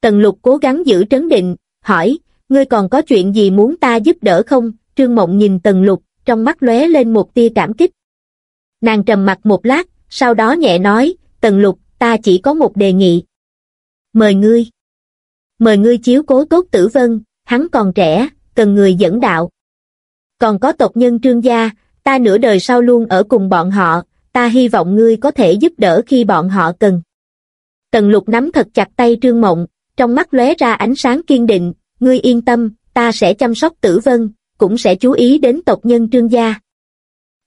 Tần lục cố gắng giữ trấn định, hỏi, ngươi còn có chuyện gì muốn ta giúp đỡ không? Trương Mộng nhìn tần lục, trong mắt lóe lên một tia cảm kích. Nàng trầm mặt một lát, sau đó nhẹ nói, tần lục, ta chỉ có một đề nghị. Mời ngươi. Mời ngươi chiếu cố tốt tử vân, hắn còn trẻ, cần người dẫn đạo. Còn có tộc nhân trương gia, ta nửa đời sau luôn ở cùng bọn họ, ta hy vọng ngươi có thể giúp đỡ khi bọn họ cần. Tần lục nắm thật chặt tay trương mộng, trong mắt lóe ra ánh sáng kiên định, ngươi yên tâm, ta sẽ chăm sóc tử vân, cũng sẽ chú ý đến tộc nhân trương gia.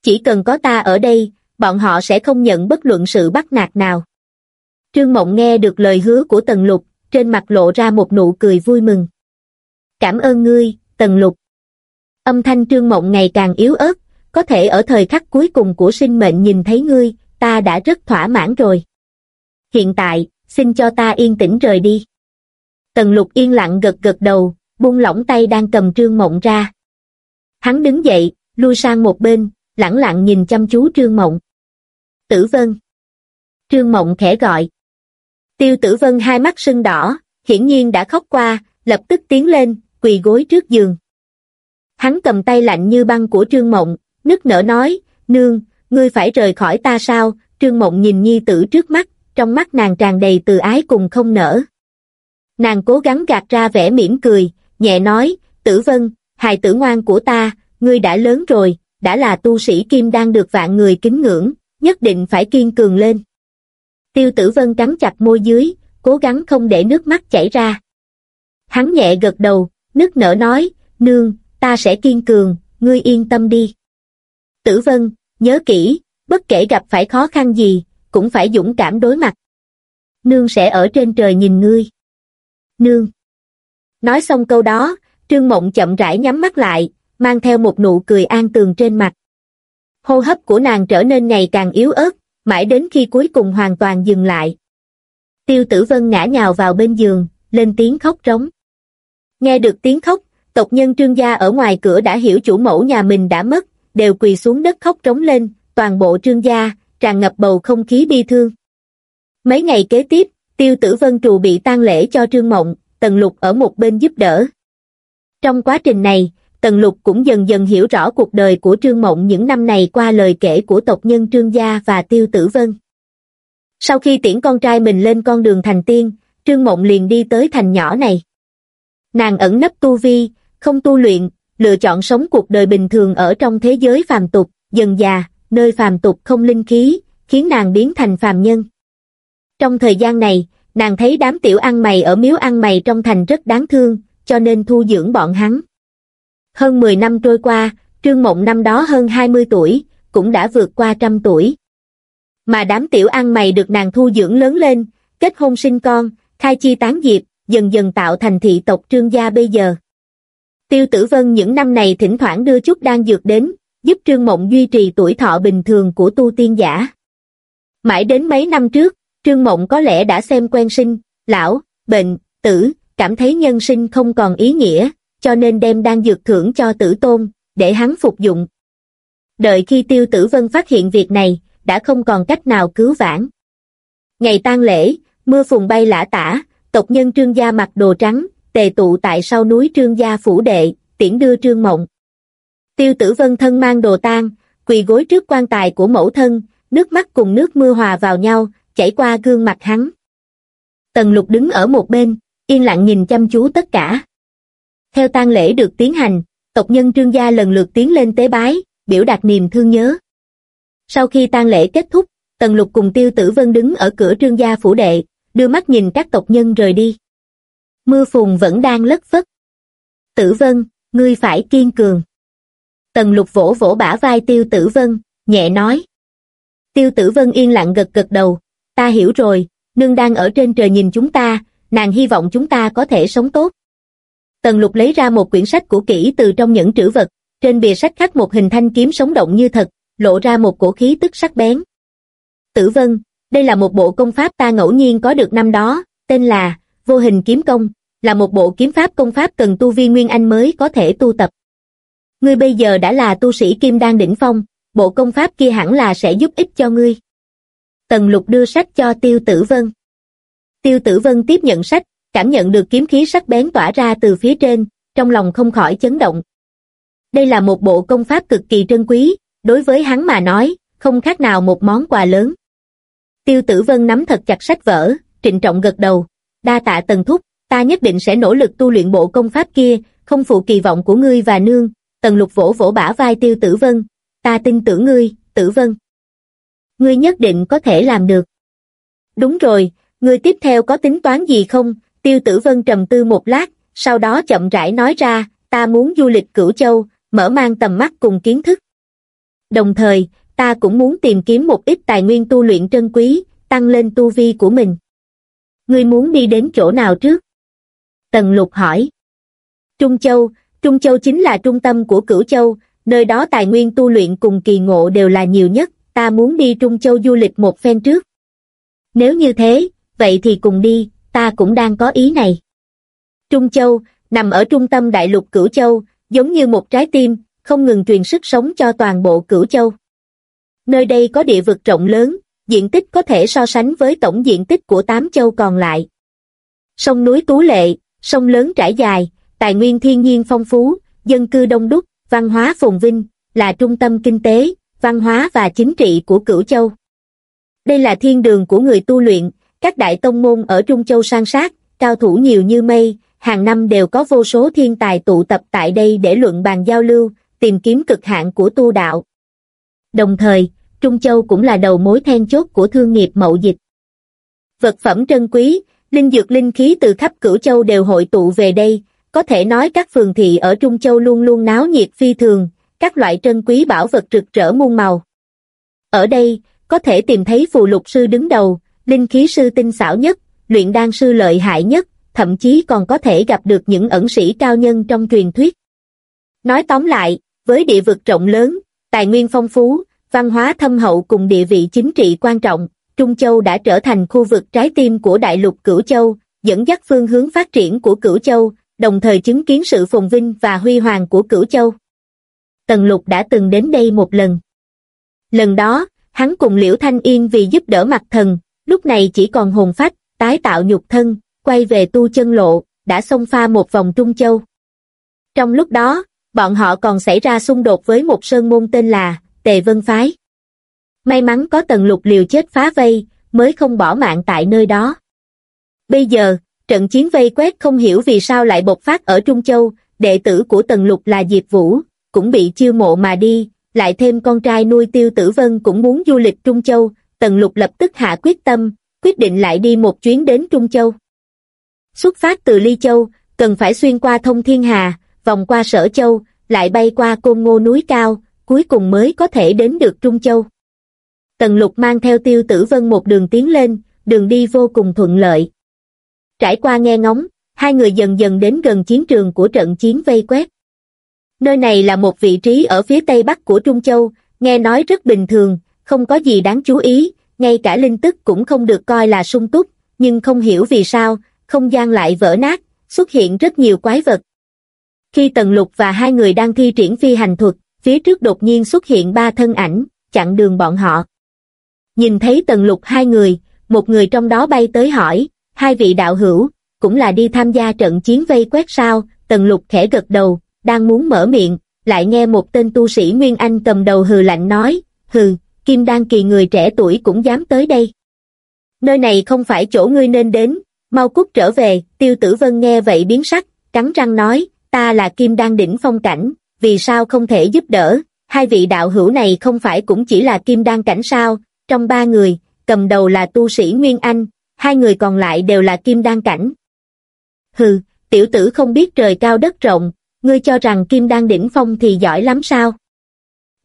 Chỉ cần có ta ở đây, bọn họ sẽ không nhận bất luận sự bắt nạt nào. Trương Mộng nghe được lời hứa của Tần Lục, trên mặt lộ ra một nụ cười vui mừng. Cảm ơn ngươi, Tần Lục. Âm thanh Trương Mộng ngày càng yếu ớt, có thể ở thời khắc cuối cùng của sinh mệnh nhìn thấy ngươi, ta đã rất thỏa mãn rồi. Hiện tại, xin cho ta yên tĩnh rời đi. Tần Lục yên lặng gật gật đầu, buông lỏng tay đang cầm Trương Mộng ra. Hắn đứng dậy, lui sang một bên, lẳng lặng nhìn chăm chú Trương Mộng. Tử Vân. Trương Mộng khẽ gọi. Tiêu Tử Vân hai mắt sưng đỏ, hiển nhiên đã khóc qua, lập tức tiến lên, quỳ gối trước giường. Hắn cầm tay lạnh như băng của Trương Mộng, nức nở nói, nương, ngươi phải rời khỏi ta sao, Trương Mộng nhìn nhi tử trước mắt, trong mắt nàng tràn đầy từ ái cùng không nở. Nàng cố gắng gạt ra vẻ mỉm cười, nhẹ nói, tử vân, hài tử ngoan của ta, ngươi đã lớn rồi, đã là tu sĩ kim đang được vạn người kính ngưỡng, nhất định phải kiên cường lên. Tiêu tử vân cắn chặt môi dưới, cố gắng không để nước mắt chảy ra. Hắn nhẹ gật đầu, nức nở nói, nương, ta sẽ kiên cường, ngươi yên tâm đi. Tử vân, nhớ kỹ, bất kể gặp phải khó khăn gì, cũng phải dũng cảm đối mặt. Nương sẽ ở trên trời nhìn ngươi. Nương. Nói xong câu đó, Trương Mộng chậm rãi nhắm mắt lại, mang theo một nụ cười an tường trên mặt. Hô hấp của nàng trở nên ngày càng yếu ớt, mãi đến khi cuối cùng hoàn toàn dừng lại. Tiêu tử vân ngã nhào vào bên giường, lên tiếng khóc trống. Nghe được tiếng khóc, tộc nhân trương gia ở ngoài cửa đã hiểu chủ mẫu nhà mình đã mất, đều quỳ xuống đất khóc trống lên, toàn bộ trương gia, tràn ngập bầu không khí bi thương. Mấy ngày kế tiếp, tiêu tử vân trù bị tang lễ cho trương mộng, tần lục ở một bên giúp đỡ. Trong quá trình này, tần lục cũng dần dần hiểu rõ cuộc đời của trương mộng những năm này qua lời kể của tộc nhân trương gia và tiêu tử vân. Sau khi tiễn con trai mình lên con đường thành tiên, trương mộng liền đi tới thành nhỏ này. Nàng ẩn nấp tu vi, không tu luyện, lựa chọn sống cuộc đời bình thường ở trong thế giới phàm tục, dần già, nơi phàm tục không linh khí, khiến nàng biến thành phàm nhân. Trong thời gian này, nàng thấy đám tiểu ăn mày ở miếu ăn mày trong thành rất đáng thương, cho nên thu dưỡng bọn hắn. Hơn 10 năm trôi qua, Trương Mộng năm đó hơn 20 tuổi, cũng đã vượt qua trăm tuổi. Mà đám tiểu ăn mày được nàng thu dưỡng lớn lên, kết hôn sinh con, khai chi tán diệp, dần dần tạo thành thị tộc Trương gia bây giờ. Tiêu Tử Vân những năm này thỉnh thoảng đưa chút đan dược đến, giúp Trương Mộng duy trì tuổi thọ bình thường của tu tiên giả. Mãi đến mấy năm trước, Trương Mộng có lẽ đã xem quen sinh, lão, bệnh, tử, cảm thấy nhân sinh không còn ý nghĩa, cho nên đem đang dược thưởng cho tử tôn, để hắn phục dụng. Đợi khi Tiêu Tử Vân phát hiện việc này, đã không còn cách nào cứu vãn. Ngày tang lễ, mưa phùn bay lã tả, tộc nhân trương gia mặc đồ trắng, tề tụ tại sau núi trương gia phủ đệ, tiễn đưa trương mộng. Tiêu tử vân thân mang đồ tang, quỳ gối trước quan tài của mẫu thân, nước mắt cùng nước mưa hòa vào nhau, chảy qua gương mặt hắn. Tần lục đứng ở một bên, yên lặng nhìn chăm chú tất cả. Theo tang lễ được tiến hành, tộc nhân trương gia lần lượt tiến lên tế bái, biểu đạt niềm thương nhớ. Sau khi tang lễ kết thúc, Tần Lục cùng Tiêu Tử Vân đứng ở cửa trương gia phủ đệ, đưa mắt nhìn các tộc nhân rời đi. Mưa phùn vẫn đang lất phất. Tử Vân, ngươi phải kiên cường. Tần lục vỗ vỗ bả vai Tiêu Tử Vân, nhẹ nói. Tiêu Tử Vân yên lặng gật gật đầu, ta hiểu rồi, nương đang ở trên trời nhìn chúng ta, nàng hy vọng chúng ta có thể sống tốt. Tần lục lấy ra một quyển sách của kỹ từ trong những trữ vật, trên bìa sách khắc một hình thanh kiếm sống động như thật, lộ ra một cổ khí tức sắc bén. Tử Vân, đây là một bộ công pháp ta ngẫu nhiên có được năm đó, tên là Vô hình kiếm công, là một bộ kiếm pháp công pháp cần tu vi Nguyên Anh mới có thể tu tập. Ngươi bây giờ đã là tu sĩ kim đan đỉnh phong, bộ công pháp kia hẳn là sẽ giúp ích cho ngươi. Tần lục đưa sách cho tiêu tử vân. Tiêu tử vân tiếp nhận sách, cảm nhận được kiếm khí sắc bén tỏa ra từ phía trên, trong lòng không khỏi chấn động. Đây là một bộ công pháp cực kỳ trân quý, đối với hắn mà nói, không khác nào một món quà lớn. Tiêu tử vân nắm thật chặt sách vở, trịnh trọng gật đầu, đa tạ tần thúc, ta nhất định sẽ nỗ lực tu luyện bộ công pháp kia, không phụ kỳ vọng của ngươi và nương, tần lục vỗ vỗ bả vai tiêu tử vân, ta tin tưởng ngươi, tử vân. Ngươi nhất định có thể làm được. Đúng rồi, ngươi tiếp theo có tính toán gì không? Tiêu tử vân trầm tư một lát, sau đó chậm rãi nói ra, ta muốn du lịch cửu châu, mở mang tầm mắt cùng kiến thức. Đồng thời, ta cũng muốn tìm kiếm một ít tài nguyên tu luyện trân quý, tăng lên tu vi của mình. Ngươi muốn đi đến chỗ nào trước? Tần lục hỏi. Trung Châu, Trung Châu chính là trung tâm của cửu châu, nơi đó tài nguyên tu luyện cùng kỳ ngộ đều là nhiều nhất, ta muốn đi Trung Châu du lịch một phen trước. Nếu như thế, vậy thì cùng đi, ta cũng đang có ý này. Trung Châu, nằm ở trung tâm đại lục Cửu Châu, giống như một trái tim, không ngừng truyền sức sống cho toàn bộ Cửu Châu. Nơi đây có địa vực rộng lớn, diện tích có thể so sánh với tổng diện tích của tám châu còn lại. Sông núi Tú Lệ, sông lớn trải dài, tài nguyên thiên nhiên phong phú, dân cư đông đúc, văn hóa phồn vinh, là trung tâm kinh tế, văn hóa và chính trị của Cửu Châu. Đây là thiên đường của người tu luyện, các đại tông môn ở Trung Châu sang sát, cao thủ nhiều như mây, hàng năm đều có vô số thiên tài tụ tập tại đây để luận bàn giao lưu, tìm kiếm cực hạn của tu đạo. Đồng thời, Trung Châu cũng là đầu mối then chốt của thương nghiệp mậu dịch. Vật phẩm trân quý, linh dược linh khí từ khắp cửu châu đều hội tụ về đây, có thể nói các phường thị ở Trung Châu luôn luôn náo nhiệt phi thường, các loại trân quý bảo vật rực rỡ muôn màu. Ở đây, có thể tìm thấy phù lục sư đứng đầu, linh khí sư tinh xảo nhất, luyện đan sư lợi hại nhất, thậm chí còn có thể gặp được những ẩn sĩ cao nhân trong truyền thuyết. Nói tóm lại, với địa vực rộng lớn, tài nguyên phong phú, văn hóa thâm hậu cùng địa vị chính trị quan trọng, Trung Châu đã trở thành khu vực trái tim của đại lục Cửu Châu, dẫn dắt phương hướng phát triển của Cửu Châu, đồng thời chứng kiến sự phồn vinh và huy hoàng của Cửu Châu. Tần Lục đã từng đến đây một lần. Lần đó, hắn cùng Liễu Thanh Yên vì giúp đỡ mặt thần, lúc này chỉ còn hồn phách, tái tạo nhục thân, quay về tu chân lộ, đã xông pha một vòng Trung Châu. Trong lúc đó, bọn họ còn xảy ra xung đột với một sơn môn tên là Tề Vân Phái. May mắn có tần lục liều chết phá vây, mới không bỏ mạng tại nơi đó. Bây giờ, trận chiến vây quét không hiểu vì sao lại bộc phát ở Trung Châu, đệ tử của tần lục là Diệp Vũ, cũng bị chiêu mộ mà đi, lại thêm con trai nuôi tiêu tử vân cũng muốn du lịch Trung Châu, tần lục lập tức hạ quyết tâm, quyết định lại đi một chuyến đến Trung Châu. Xuất phát từ Ly Châu, cần phải xuyên qua thông thiên hà, vòng qua sở châu, lại bay qua côn ngô núi cao, cuối cùng mới có thể đến được Trung Châu. Tần lục mang theo tiêu tử vân một đường tiến lên, đường đi vô cùng thuận lợi. Trải qua nghe ngóng, hai người dần dần đến gần chiến trường của trận chiến vây quét. Nơi này là một vị trí ở phía tây bắc của Trung Châu, nghe nói rất bình thường, không có gì đáng chú ý, ngay cả linh tức cũng không được coi là sung túc, nhưng không hiểu vì sao, không gian lại vỡ nát, xuất hiện rất nhiều quái vật. Khi Tần Lục và hai người đang thi triển phi hành thuật, phía trước đột nhiên xuất hiện ba thân ảnh, chặn đường bọn họ. Nhìn thấy Tần Lục hai người, một người trong đó bay tới hỏi, hai vị đạo hữu, cũng là đi tham gia trận chiến vây quét sao, Tần Lục khẽ gật đầu, đang muốn mở miệng, lại nghe một tên tu sĩ Nguyên Anh cầm đầu hừ lạnh nói, hừ, Kim Đan kỳ người trẻ tuổi cũng dám tới đây. Nơi này không phải chỗ ngươi nên đến, mau cút trở về, tiêu tử vân nghe vậy biến sắc, cắn răng nói, ta là Kim Đan đỉnh phong cảnh, vì sao không thể giúp đỡ, hai vị đạo hữu này không phải cũng chỉ là Kim Đan cảnh sao, trong ba người, cầm đầu là tu sĩ Nguyên Anh, hai người còn lại đều là Kim Đan cảnh. Hừ, tiểu tử không biết trời cao đất rộng, ngươi cho rằng Kim Đan đỉnh phong thì giỏi lắm sao?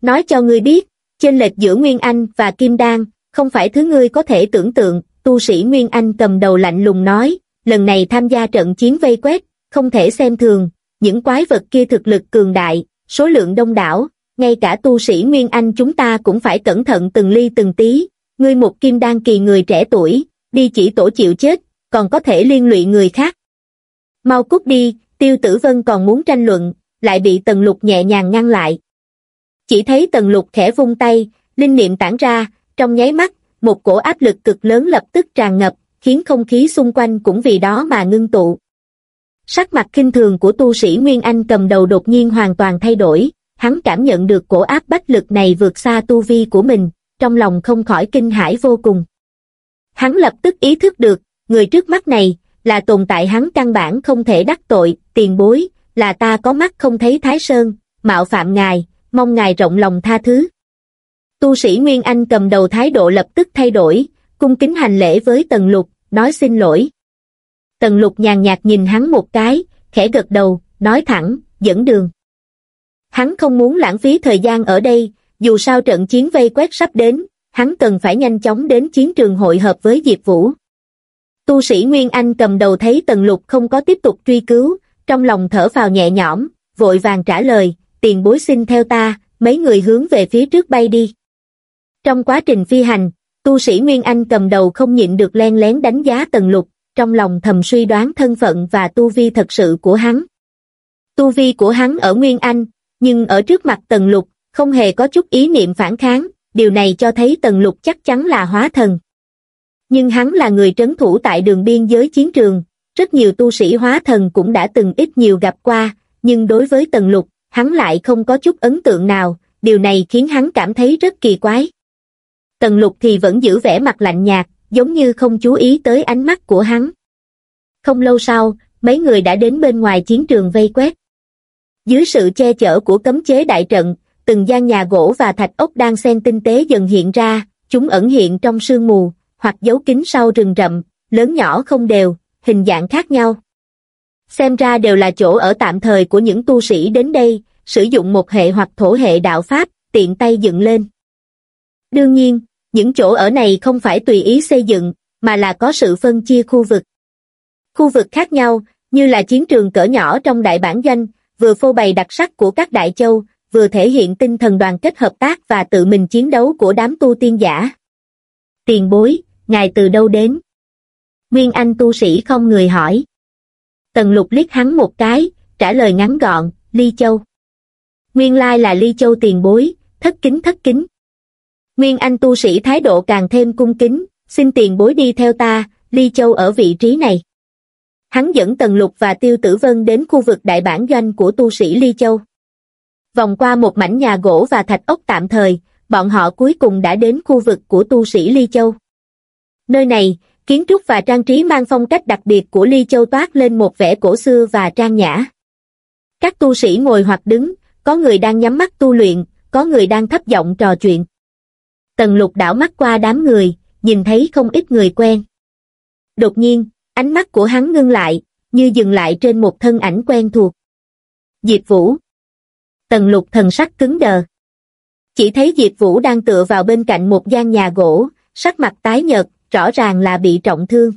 Nói cho ngươi biết, chênh lệch giữa Nguyên Anh và Kim Đan, không phải thứ ngươi có thể tưởng tượng, tu sĩ Nguyên Anh cầm đầu lạnh lùng nói, lần này tham gia trận chiến vây quét, không thể xem thường, những quái vật kia thực lực cường đại, số lượng đông đảo, ngay cả tu sĩ Nguyên Anh chúng ta cũng phải cẩn thận từng ly từng tí, ngươi một kim đan kỳ người trẻ tuổi, đi chỉ tổ chịu chết, còn có thể liên lụy người khác. Mau cút đi, tiêu tử vân còn muốn tranh luận, lại bị tần lục nhẹ nhàng ngăn lại. Chỉ thấy tần lục khẽ vung tay, linh niệm tản ra, trong nháy mắt, một cổ áp lực cực lớn lập tức tràn ngập, khiến không khí xung quanh cũng vì đó mà ngưng tụ. Sắc mặt kinh thường của tu sĩ Nguyên Anh cầm đầu đột nhiên hoàn toàn thay đổi, hắn cảm nhận được cổ áp bách lực này vượt xa tu vi của mình, trong lòng không khỏi kinh hãi vô cùng. Hắn lập tức ý thức được, người trước mắt này, là tồn tại hắn căn bản không thể đắc tội, tiền bối, là ta có mắt không thấy Thái Sơn, mạo phạm ngài, mong ngài rộng lòng tha thứ. Tu sĩ Nguyên Anh cầm đầu thái độ lập tức thay đổi, cung kính hành lễ với Tần Lục, nói xin lỗi. Tần Lục nhàn nhạt nhìn hắn một cái, khẽ gật đầu, nói thẳng, dẫn đường. Hắn không muốn lãng phí thời gian ở đây, dù sao trận chiến vây quét sắp đến, hắn cần phải nhanh chóng đến chiến trường hội hợp với Diệp Vũ. Tu sĩ Nguyên Anh cầm đầu thấy Tần Lục không có tiếp tục truy cứu, trong lòng thở vào nhẹ nhõm, vội vàng trả lời, tiền bối xin theo ta, mấy người hướng về phía trước bay đi. Trong quá trình phi hành, tu sĩ Nguyên Anh cầm đầu không nhịn được len lén đánh giá Tần Lục, trong lòng thầm suy đoán thân phận và tu vi thật sự của hắn. Tu vi của hắn ở Nguyên Anh, nhưng ở trước mặt Tần Lục, không hề có chút ý niệm phản kháng, điều này cho thấy Tần Lục chắc chắn là hóa thần. Nhưng hắn là người trấn thủ tại đường biên giới chiến trường, rất nhiều tu sĩ hóa thần cũng đã từng ít nhiều gặp qua, nhưng đối với Tần Lục, hắn lại không có chút ấn tượng nào, điều này khiến hắn cảm thấy rất kỳ quái. Tần Lục thì vẫn giữ vẻ mặt lạnh nhạt, giống như không chú ý tới ánh mắt của hắn. Không lâu sau, mấy người đã đến bên ngoài chiến trường vây quét. Dưới sự che chở của cấm chế đại trận, từng gian nhà gỗ và thạch ốc đang xen tinh tế dần hiện ra, chúng ẩn hiện trong sương mù, hoặc giấu kín sau rừng rậm, lớn nhỏ không đều, hình dạng khác nhau. Xem ra đều là chỗ ở tạm thời của những tu sĩ đến đây, sử dụng một hệ hoặc thổ hệ đạo pháp, tiện tay dựng lên. Đương nhiên, những chỗ ở này không phải tùy ý xây dựng, mà là có sự phân chia khu vực. Khu vực khác nhau, như là chiến trường cỡ nhỏ trong đại bản doanh, vừa phô bày đặc sắc của các đại châu, vừa thể hiện tinh thần đoàn kết hợp tác và tự mình chiến đấu của đám tu tiên giả. Tiền bối, ngài từ đâu đến? Nguyên Anh tu sĩ không người hỏi. Tần lục liếc hắn một cái, trả lời ngắn gọn, Ly Châu. Nguyên lai là Ly Châu tiền bối, thất kính thất kính. Nguyên Anh tu sĩ thái độ càng thêm cung kính, xin tiền bối đi theo ta, Ly Châu ở vị trí này. Hắn dẫn Tần Lục và Tiêu Tử Vân đến khu vực đại bản doanh của tu sĩ Ly Châu. Vòng qua một mảnh nhà gỗ và thạch ốc tạm thời, bọn họ cuối cùng đã đến khu vực của tu sĩ Ly Châu. Nơi này, kiến trúc và trang trí mang phong cách đặc biệt của Ly Châu toát lên một vẻ cổ xưa và trang nhã. Các tu sĩ ngồi hoặc đứng, có người đang nhắm mắt tu luyện, có người đang thấp giọng trò chuyện. Tần lục đảo mắt qua đám người, nhìn thấy không ít người quen. Đột nhiên, ánh mắt của hắn ngưng lại, như dừng lại trên một thân ảnh quen thuộc. Diệp Vũ. Tần lục thần sắc cứng đờ. Chỉ thấy Diệp Vũ đang tựa vào bên cạnh một gian nhà gỗ, sắc mặt tái nhợt, rõ ràng là bị trọng thương.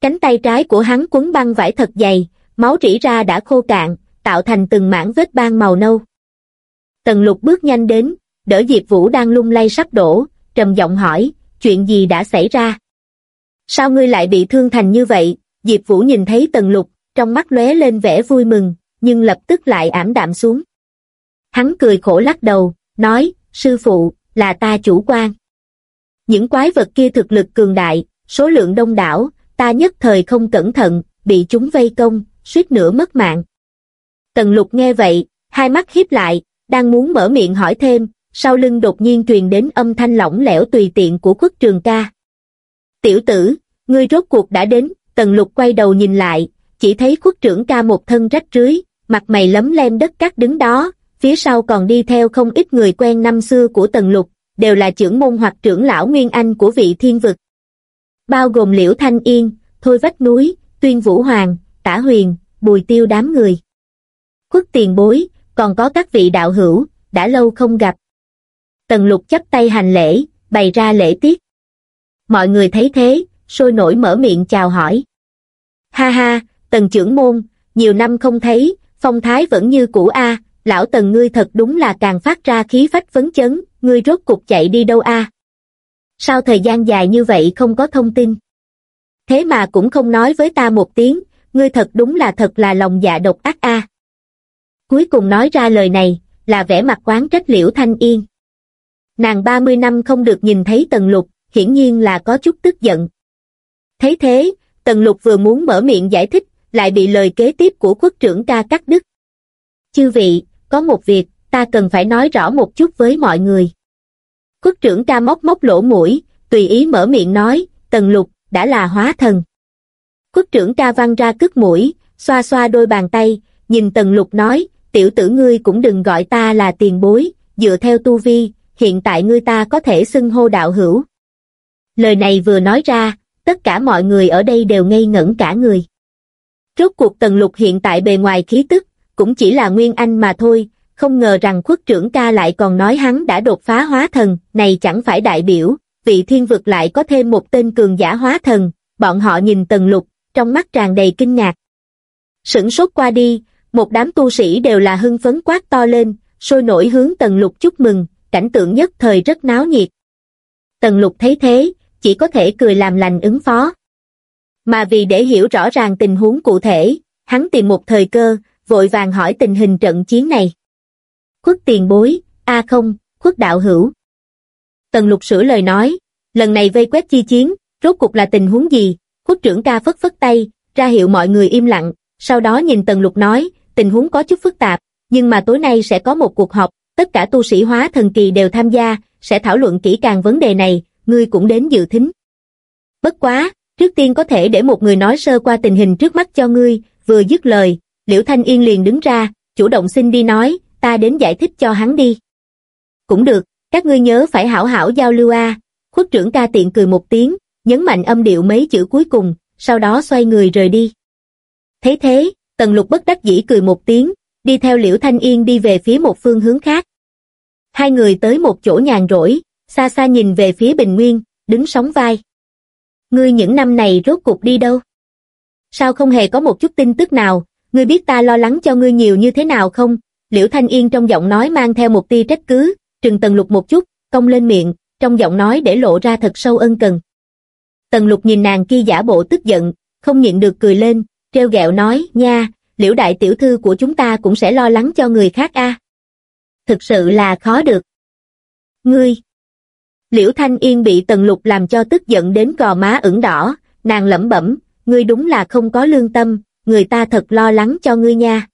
Cánh tay trái của hắn quấn băng vải thật dày, máu rỉ ra đã khô cạn, tạo thành từng mảng vết ban màu nâu. Tần lục bước nhanh đến, đỡ Diệp Vũ đang lung lay sắp đổ, trầm giọng hỏi, chuyện gì đã xảy ra? Sao ngươi lại bị thương thành như vậy? Diệp Vũ nhìn thấy Tần Lục, trong mắt lóe lên vẻ vui mừng, nhưng lập tức lại ảm đạm xuống. Hắn cười khổ lắc đầu, nói, sư phụ, là ta chủ quan. Những quái vật kia thực lực cường đại, số lượng đông đảo, ta nhất thời không cẩn thận, bị chúng vây công, suýt nữa mất mạng. Tần lục nghe vậy, hai mắt hiếp lại, đang muốn mở miệng hỏi thêm, sau lưng đột nhiên truyền đến âm thanh lỏng lẻo tùy tiện của khuất trường ca. Tiểu tử, ngươi rốt cuộc đã đến, tần lục quay đầu nhìn lại, chỉ thấy khuất trưởng ca một thân rách rưới, mặt mày lấm lem đất cát đứng đó, phía sau còn đi theo không ít người quen năm xưa của tần lục, đều là trưởng môn hoặc trưởng lão Nguyên Anh của vị thiên vực. Bao gồm Liễu Thanh Yên, Thôi Vách Núi, Tuyên Vũ Hoàng, Tả Huyền, Bùi Tiêu đám người. Khuất tiền bối, còn có các vị đạo hữu, đã lâu không gặp. Tần lục chấp tay hành lễ, bày ra lễ tiết. Mọi người thấy thế, sôi nổi mở miệng chào hỏi. Ha ha, tần trưởng môn, nhiều năm không thấy, phong thái vẫn như cũ a lão tần ngươi thật đúng là càng phát ra khí phách phấn chấn, ngươi rốt cục chạy đi đâu a? Sao thời gian dài như vậy không có thông tin? Thế mà cũng không nói với ta một tiếng, ngươi thật đúng là thật là lòng dạ độc ác a. Cuối cùng nói ra lời này, là vẻ mặt quán trách Liễu Thanh Yên. Nàng 30 năm không được nhìn thấy Tần Lục, hiển nhiên là có chút tức giận. Thấy thế, Tần Lục vừa muốn mở miệng giải thích, lại bị lời kế tiếp của quốc trưởng ca cắt đứt. Chư vị, có một việc, ta cần phải nói rõ một chút với mọi người. Quốc trưởng ca móc móc lỗ mũi, tùy ý mở miệng nói, Tần Lục, đã là hóa thần. Quốc trưởng ca văng ra cất mũi, xoa xoa đôi bàn tay, nhìn Tần Lục nói, tiểu tử ngươi cũng đừng gọi ta là tiền bối, dựa theo tu vi, hiện tại ngươi ta có thể xưng hô đạo hữu. Lời này vừa nói ra, tất cả mọi người ở đây đều ngây ngẩn cả người. Rốt cuộc Tần Lục hiện tại bề ngoài khí tức, cũng chỉ là Nguyên Anh mà thôi, không ngờ rằng khuất trưởng ca lại còn nói hắn đã đột phá hóa thần, này chẳng phải đại biểu, vị thiên vực lại có thêm một tên cường giả hóa thần, bọn họ nhìn Tần Lục, trong mắt tràn đầy kinh ngạc. Sửng sốt qua đi, một đám tu sĩ đều là hưng phấn quát to lên, sôi nổi hướng Tần Lục chúc mừng, cảnh tượng nhất thời rất náo nhiệt. Tần Lục thấy thế, chỉ có thể cười làm lành ứng phó. Mà vì để hiểu rõ ràng tình huống cụ thể, hắn tìm một thời cơ, vội vàng hỏi tình hình trận chiến này. Khuất tiền bối, a không, khuất đạo hữu. Tần lục sửa lời nói, lần này vây quét chi chiến, rốt cục là tình huống gì, khuất trưởng ca phất phất tay, ra hiệu mọi người im lặng, sau đó nhìn tần lục nói, tình huống có chút phức tạp, nhưng mà tối nay sẽ có một cuộc họp, tất cả tu sĩ hóa thần kỳ đều tham gia, sẽ thảo luận kỹ càng vấn đề này, ngươi cũng đến dự thính. Bất quá, trước tiên có thể để một người nói sơ qua tình hình trước mắt cho ngươi, vừa dứt lời, Liễu Thanh Yên liền đứng ra, chủ động xin đi nói, ta đến giải thích cho hắn đi. Cũng được, các ngươi nhớ phải hảo hảo giao lưu a. Khuất trưởng ca tiện cười một tiếng, nhấn mạnh âm điệu mấy chữ cuối cùng, sau đó xoay người rời đi. Thế thế, Tần Lục bất đắc dĩ cười một tiếng, đi theo Liễu Thanh Yên đi về phía một phương hướng khác. Hai người tới một chỗ nhàn rỗi, xa xa nhìn về phía Bình Nguyên, đứng sóng vai. Ngươi những năm này rốt cuộc đi đâu? Sao không hề có một chút tin tức nào, ngươi biết ta lo lắng cho ngươi nhiều như thế nào không? Liễu Thanh Yên trong giọng nói mang theo một tia trách cứ, trừng Tần Lục một chút, cong lên miệng, trong giọng nói để lộ ra thật sâu ân cần. Tần Lục nhìn nàng kia giả bộ tức giận, không nhịn được cười lên, treo gẹo nói, nha, liễu đại tiểu thư của chúng ta cũng sẽ lo lắng cho người khác a. Thực sự là khó được. Ngươi, Liễu Thanh Yên bị Tần Lục làm cho tức giận đến gò má ửng đỏ, nàng lẩm bẩm, ngươi đúng là không có lương tâm, người ta thật lo lắng cho ngươi nha.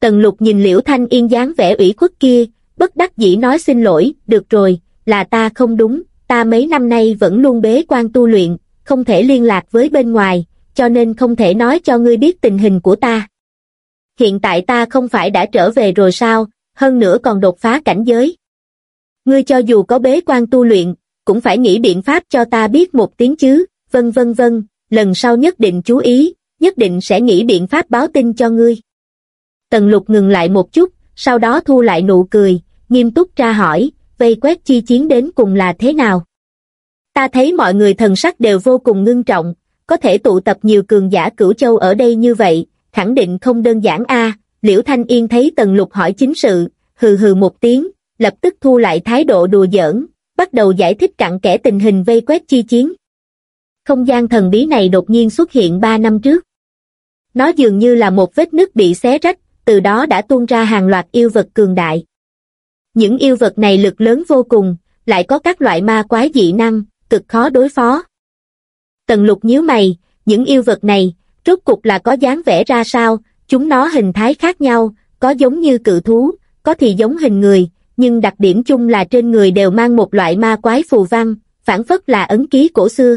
Tần Lục nhìn Liễu Thanh Yên dáng vẻ ủy khuất kia, bất đắc dĩ nói xin lỗi, được rồi, là ta không đúng, ta mấy năm nay vẫn luôn bế quan tu luyện, không thể liên lạc với bên ngoài, cho nên không thể nói cho ngươi biết tình hình của ta. Hiện tại ta không phải đã trở về rồi sao, hơn nữa còn đột phá cảnh giới ngươi cho dù có bế quan tu luyện, cũng phải nghĩ biện pháp cho ta biết một tiếng chứ, vân vân vân, lần sau nhất định chú ý, nhất định sẽ nghĩ biện pháp báo tin cho ngươi. Tần lục ngừng lại một chút, sau đó thu lại nụ cười, nghiêm túc tra hỏi, vây quét chi chiến đến cùng là thế nào? Ta thấy mọi người thần sắc đều vô cùng ngưng trọng, có thể tụ tập nhiều cường giả cửu châu ở đây như vậy, khẳng định không đơn giản a. Liễu Thanh Yên thấy Tần Lục hỏi chính sự, hừ hừ một tiếng, lập tức thu lại thái độ đùa giỡn, bắt đầu giải thích cặn kẽ tình hình vây quét chi chiến. Không gian thần bí này đột nhiên xuất hiện 3 năm trước. Nó dường như là một vết nứt bị xé rách, từ đó đã tuôn ra hàng loạt yêu vật cường đại. Những yêu vật này lực lớn vô cùng, lại có các loại ma quái dị năng, cực khó đối phó. Tần lục nhíu mày, những yêu vật này, rốt cục là có dáng vẻ ra sao, chúng nó hình thái khác nhau, có giống như cự thú, có thì giống hình người, nhưng đặc điểm chung là trên người đều mang một loại ma quái phù văn, phản phất là ấn ký cổ xưa.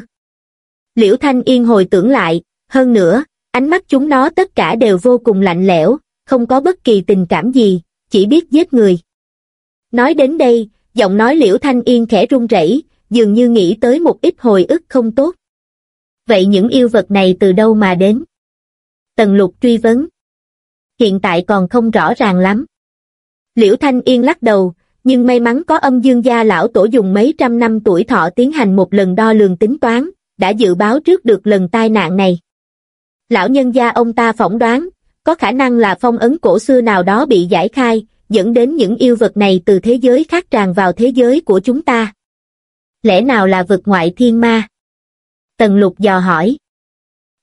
Liễu Thanh Yên hồi tưởng lại, hơn nữa, ánh mắt chúng nó tất cả đều vô cùng lạnh lẽo, không có bất kỳ tình cảm gì, chỉ biết giết người. Nói đến đây, giọng nói Liễu Thanh Yên khẽ run rẩy, dường như nghĩ tới một ít hồi ức không tốt. Vậy những yêu vật này từ đâu mà đến? Tần lục truy vấn. Hiện tại còn không rõ ràng lắm. Liễu Thanh Yên lắc đầu, nhưng may mắn có âm dương gia lão tổ dùng mấy trăm năm tuổi thọ tiến hành một lần đo lường tính toán, đã dự báo trước được lần tai nạn này. Lão nhân gia ông ta phỏng đoán, có khả năng là phong ấn cổ xưa nào đó bị giải khai, dẫn đến những yêu vật này từ thế giới khác tràn vào thế giới của chúng ta. Lẽ nào là vực ngoại thiên ma? Tần lục dò hỏi.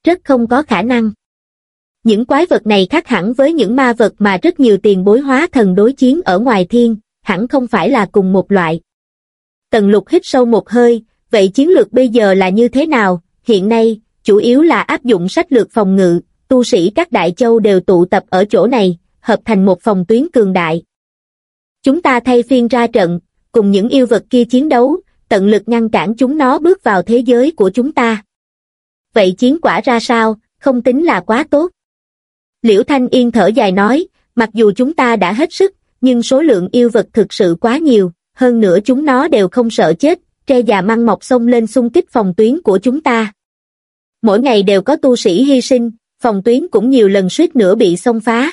Rất không có khả năng. Những quái vật này khác hẳn với những ma vật mà rất nhiều tiền bối hóa thần đối chiến ở ngoài thiên, hẳn không phải là cùng một loại. Tần lục hít sâu một hơi, vậy chiến lược bây giờ là như thế nào? Hiện nay, chủ yếu là áp dụng sách lược phòng ngự, tu sĩ các đại châu đều tụ tập ở chỗ này, hợp thành một phòng tuyến cường đại. Chúng ta thay phiên ra trận, cùng những yêu vật kia chiến đấu, tận lực ngăn cản chúng nó bước vào thế giới của chúng ta. Vậy chiến quả ra sao, không tính là quá tốt. Liễu Thanh Yên thở dài nói, mặc dù chúng ta đã hết sức, nhưng số lượng yêu vật thực sự quá nhiều, hơn nữa chúng nó đều không sợ chết, tre già măng mọc xông lên xung kích phòng tuyến của chúng ta. Mỗi ngày đều có tu sĩ hy sinh, phòng tuyến cũng nhiều lần suýt nữa bị xông phá.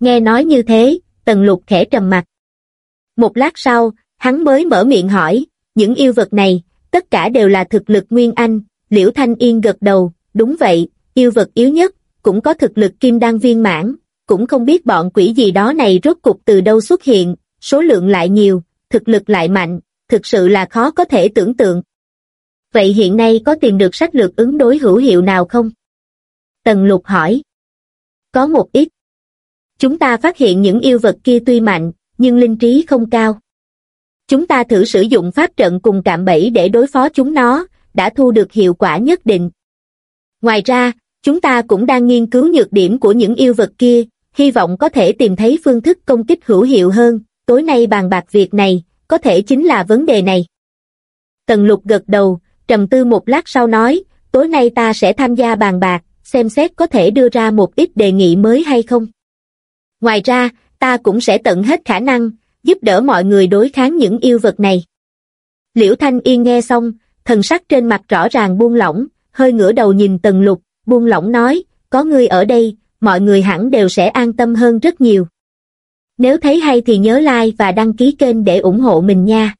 Nghe nói như thế, tần lục khẽ trầm mặt. Một lát sau, hắn mới mở miệng hỏi, những yêu vật này, tất cả đều là thực lực nguyên anh, liễu thanh yên gật đầu, đúng vậy, yêu vật yếu nhất, cũng có thực lực kim đan viên mãn, cũng không biết bọn quỷ gì đó này rốt cục từ đâu xuất hiện, số lượng lại nhiều, thực lực lại mạnh, thực sự là khó có thể tưởng tượng. Vậy hiện nay có tìm được sách lược ứng đối hữu hiệu nào không? Tần lục hỏi. Có một ít. Chúng ta phát hiện những yêu vật kia tuy mạnh, nhưng linh trí không cao. Chúng ta thử sử dụng pháp trận cùng cạm bẫy để đối phó chúng nó, đã thu được hiệu quả nhất định. Ngoài ra, chúng ta cũng đang nghiên cứu nhược điểm của những yêu vật kia, hy vọng có thể tìm thấy phương thức công kích hữu hiệu hơn, tối nay bàn bạc việc này, có thể chính là vấn đề này. Tần lục gật đầu, trầm tư một lát sau nói, tối nay ta sẽ tham gia bàn bạc, xem xét có thể đưa ra một ít đề nghị mới hay không. Ngoài ra, ta cũng sẽ tận hết khả năng, giúp đỡ mọi người đối kháng những yêu vật này. Liễu Thanh Yên nghe xong, thần sắc trên mặt rõ ràng buông lỏng, hơi ngửa đầu nhìn Tần Lục, buông lỏng nói, có ngươi ở đây, mọi người hẳn đều sẽ an tâm hơn rất nhiều. Nếu thấy hay thì nhớ like và đăng ký kênh để ủng hộ mình nha.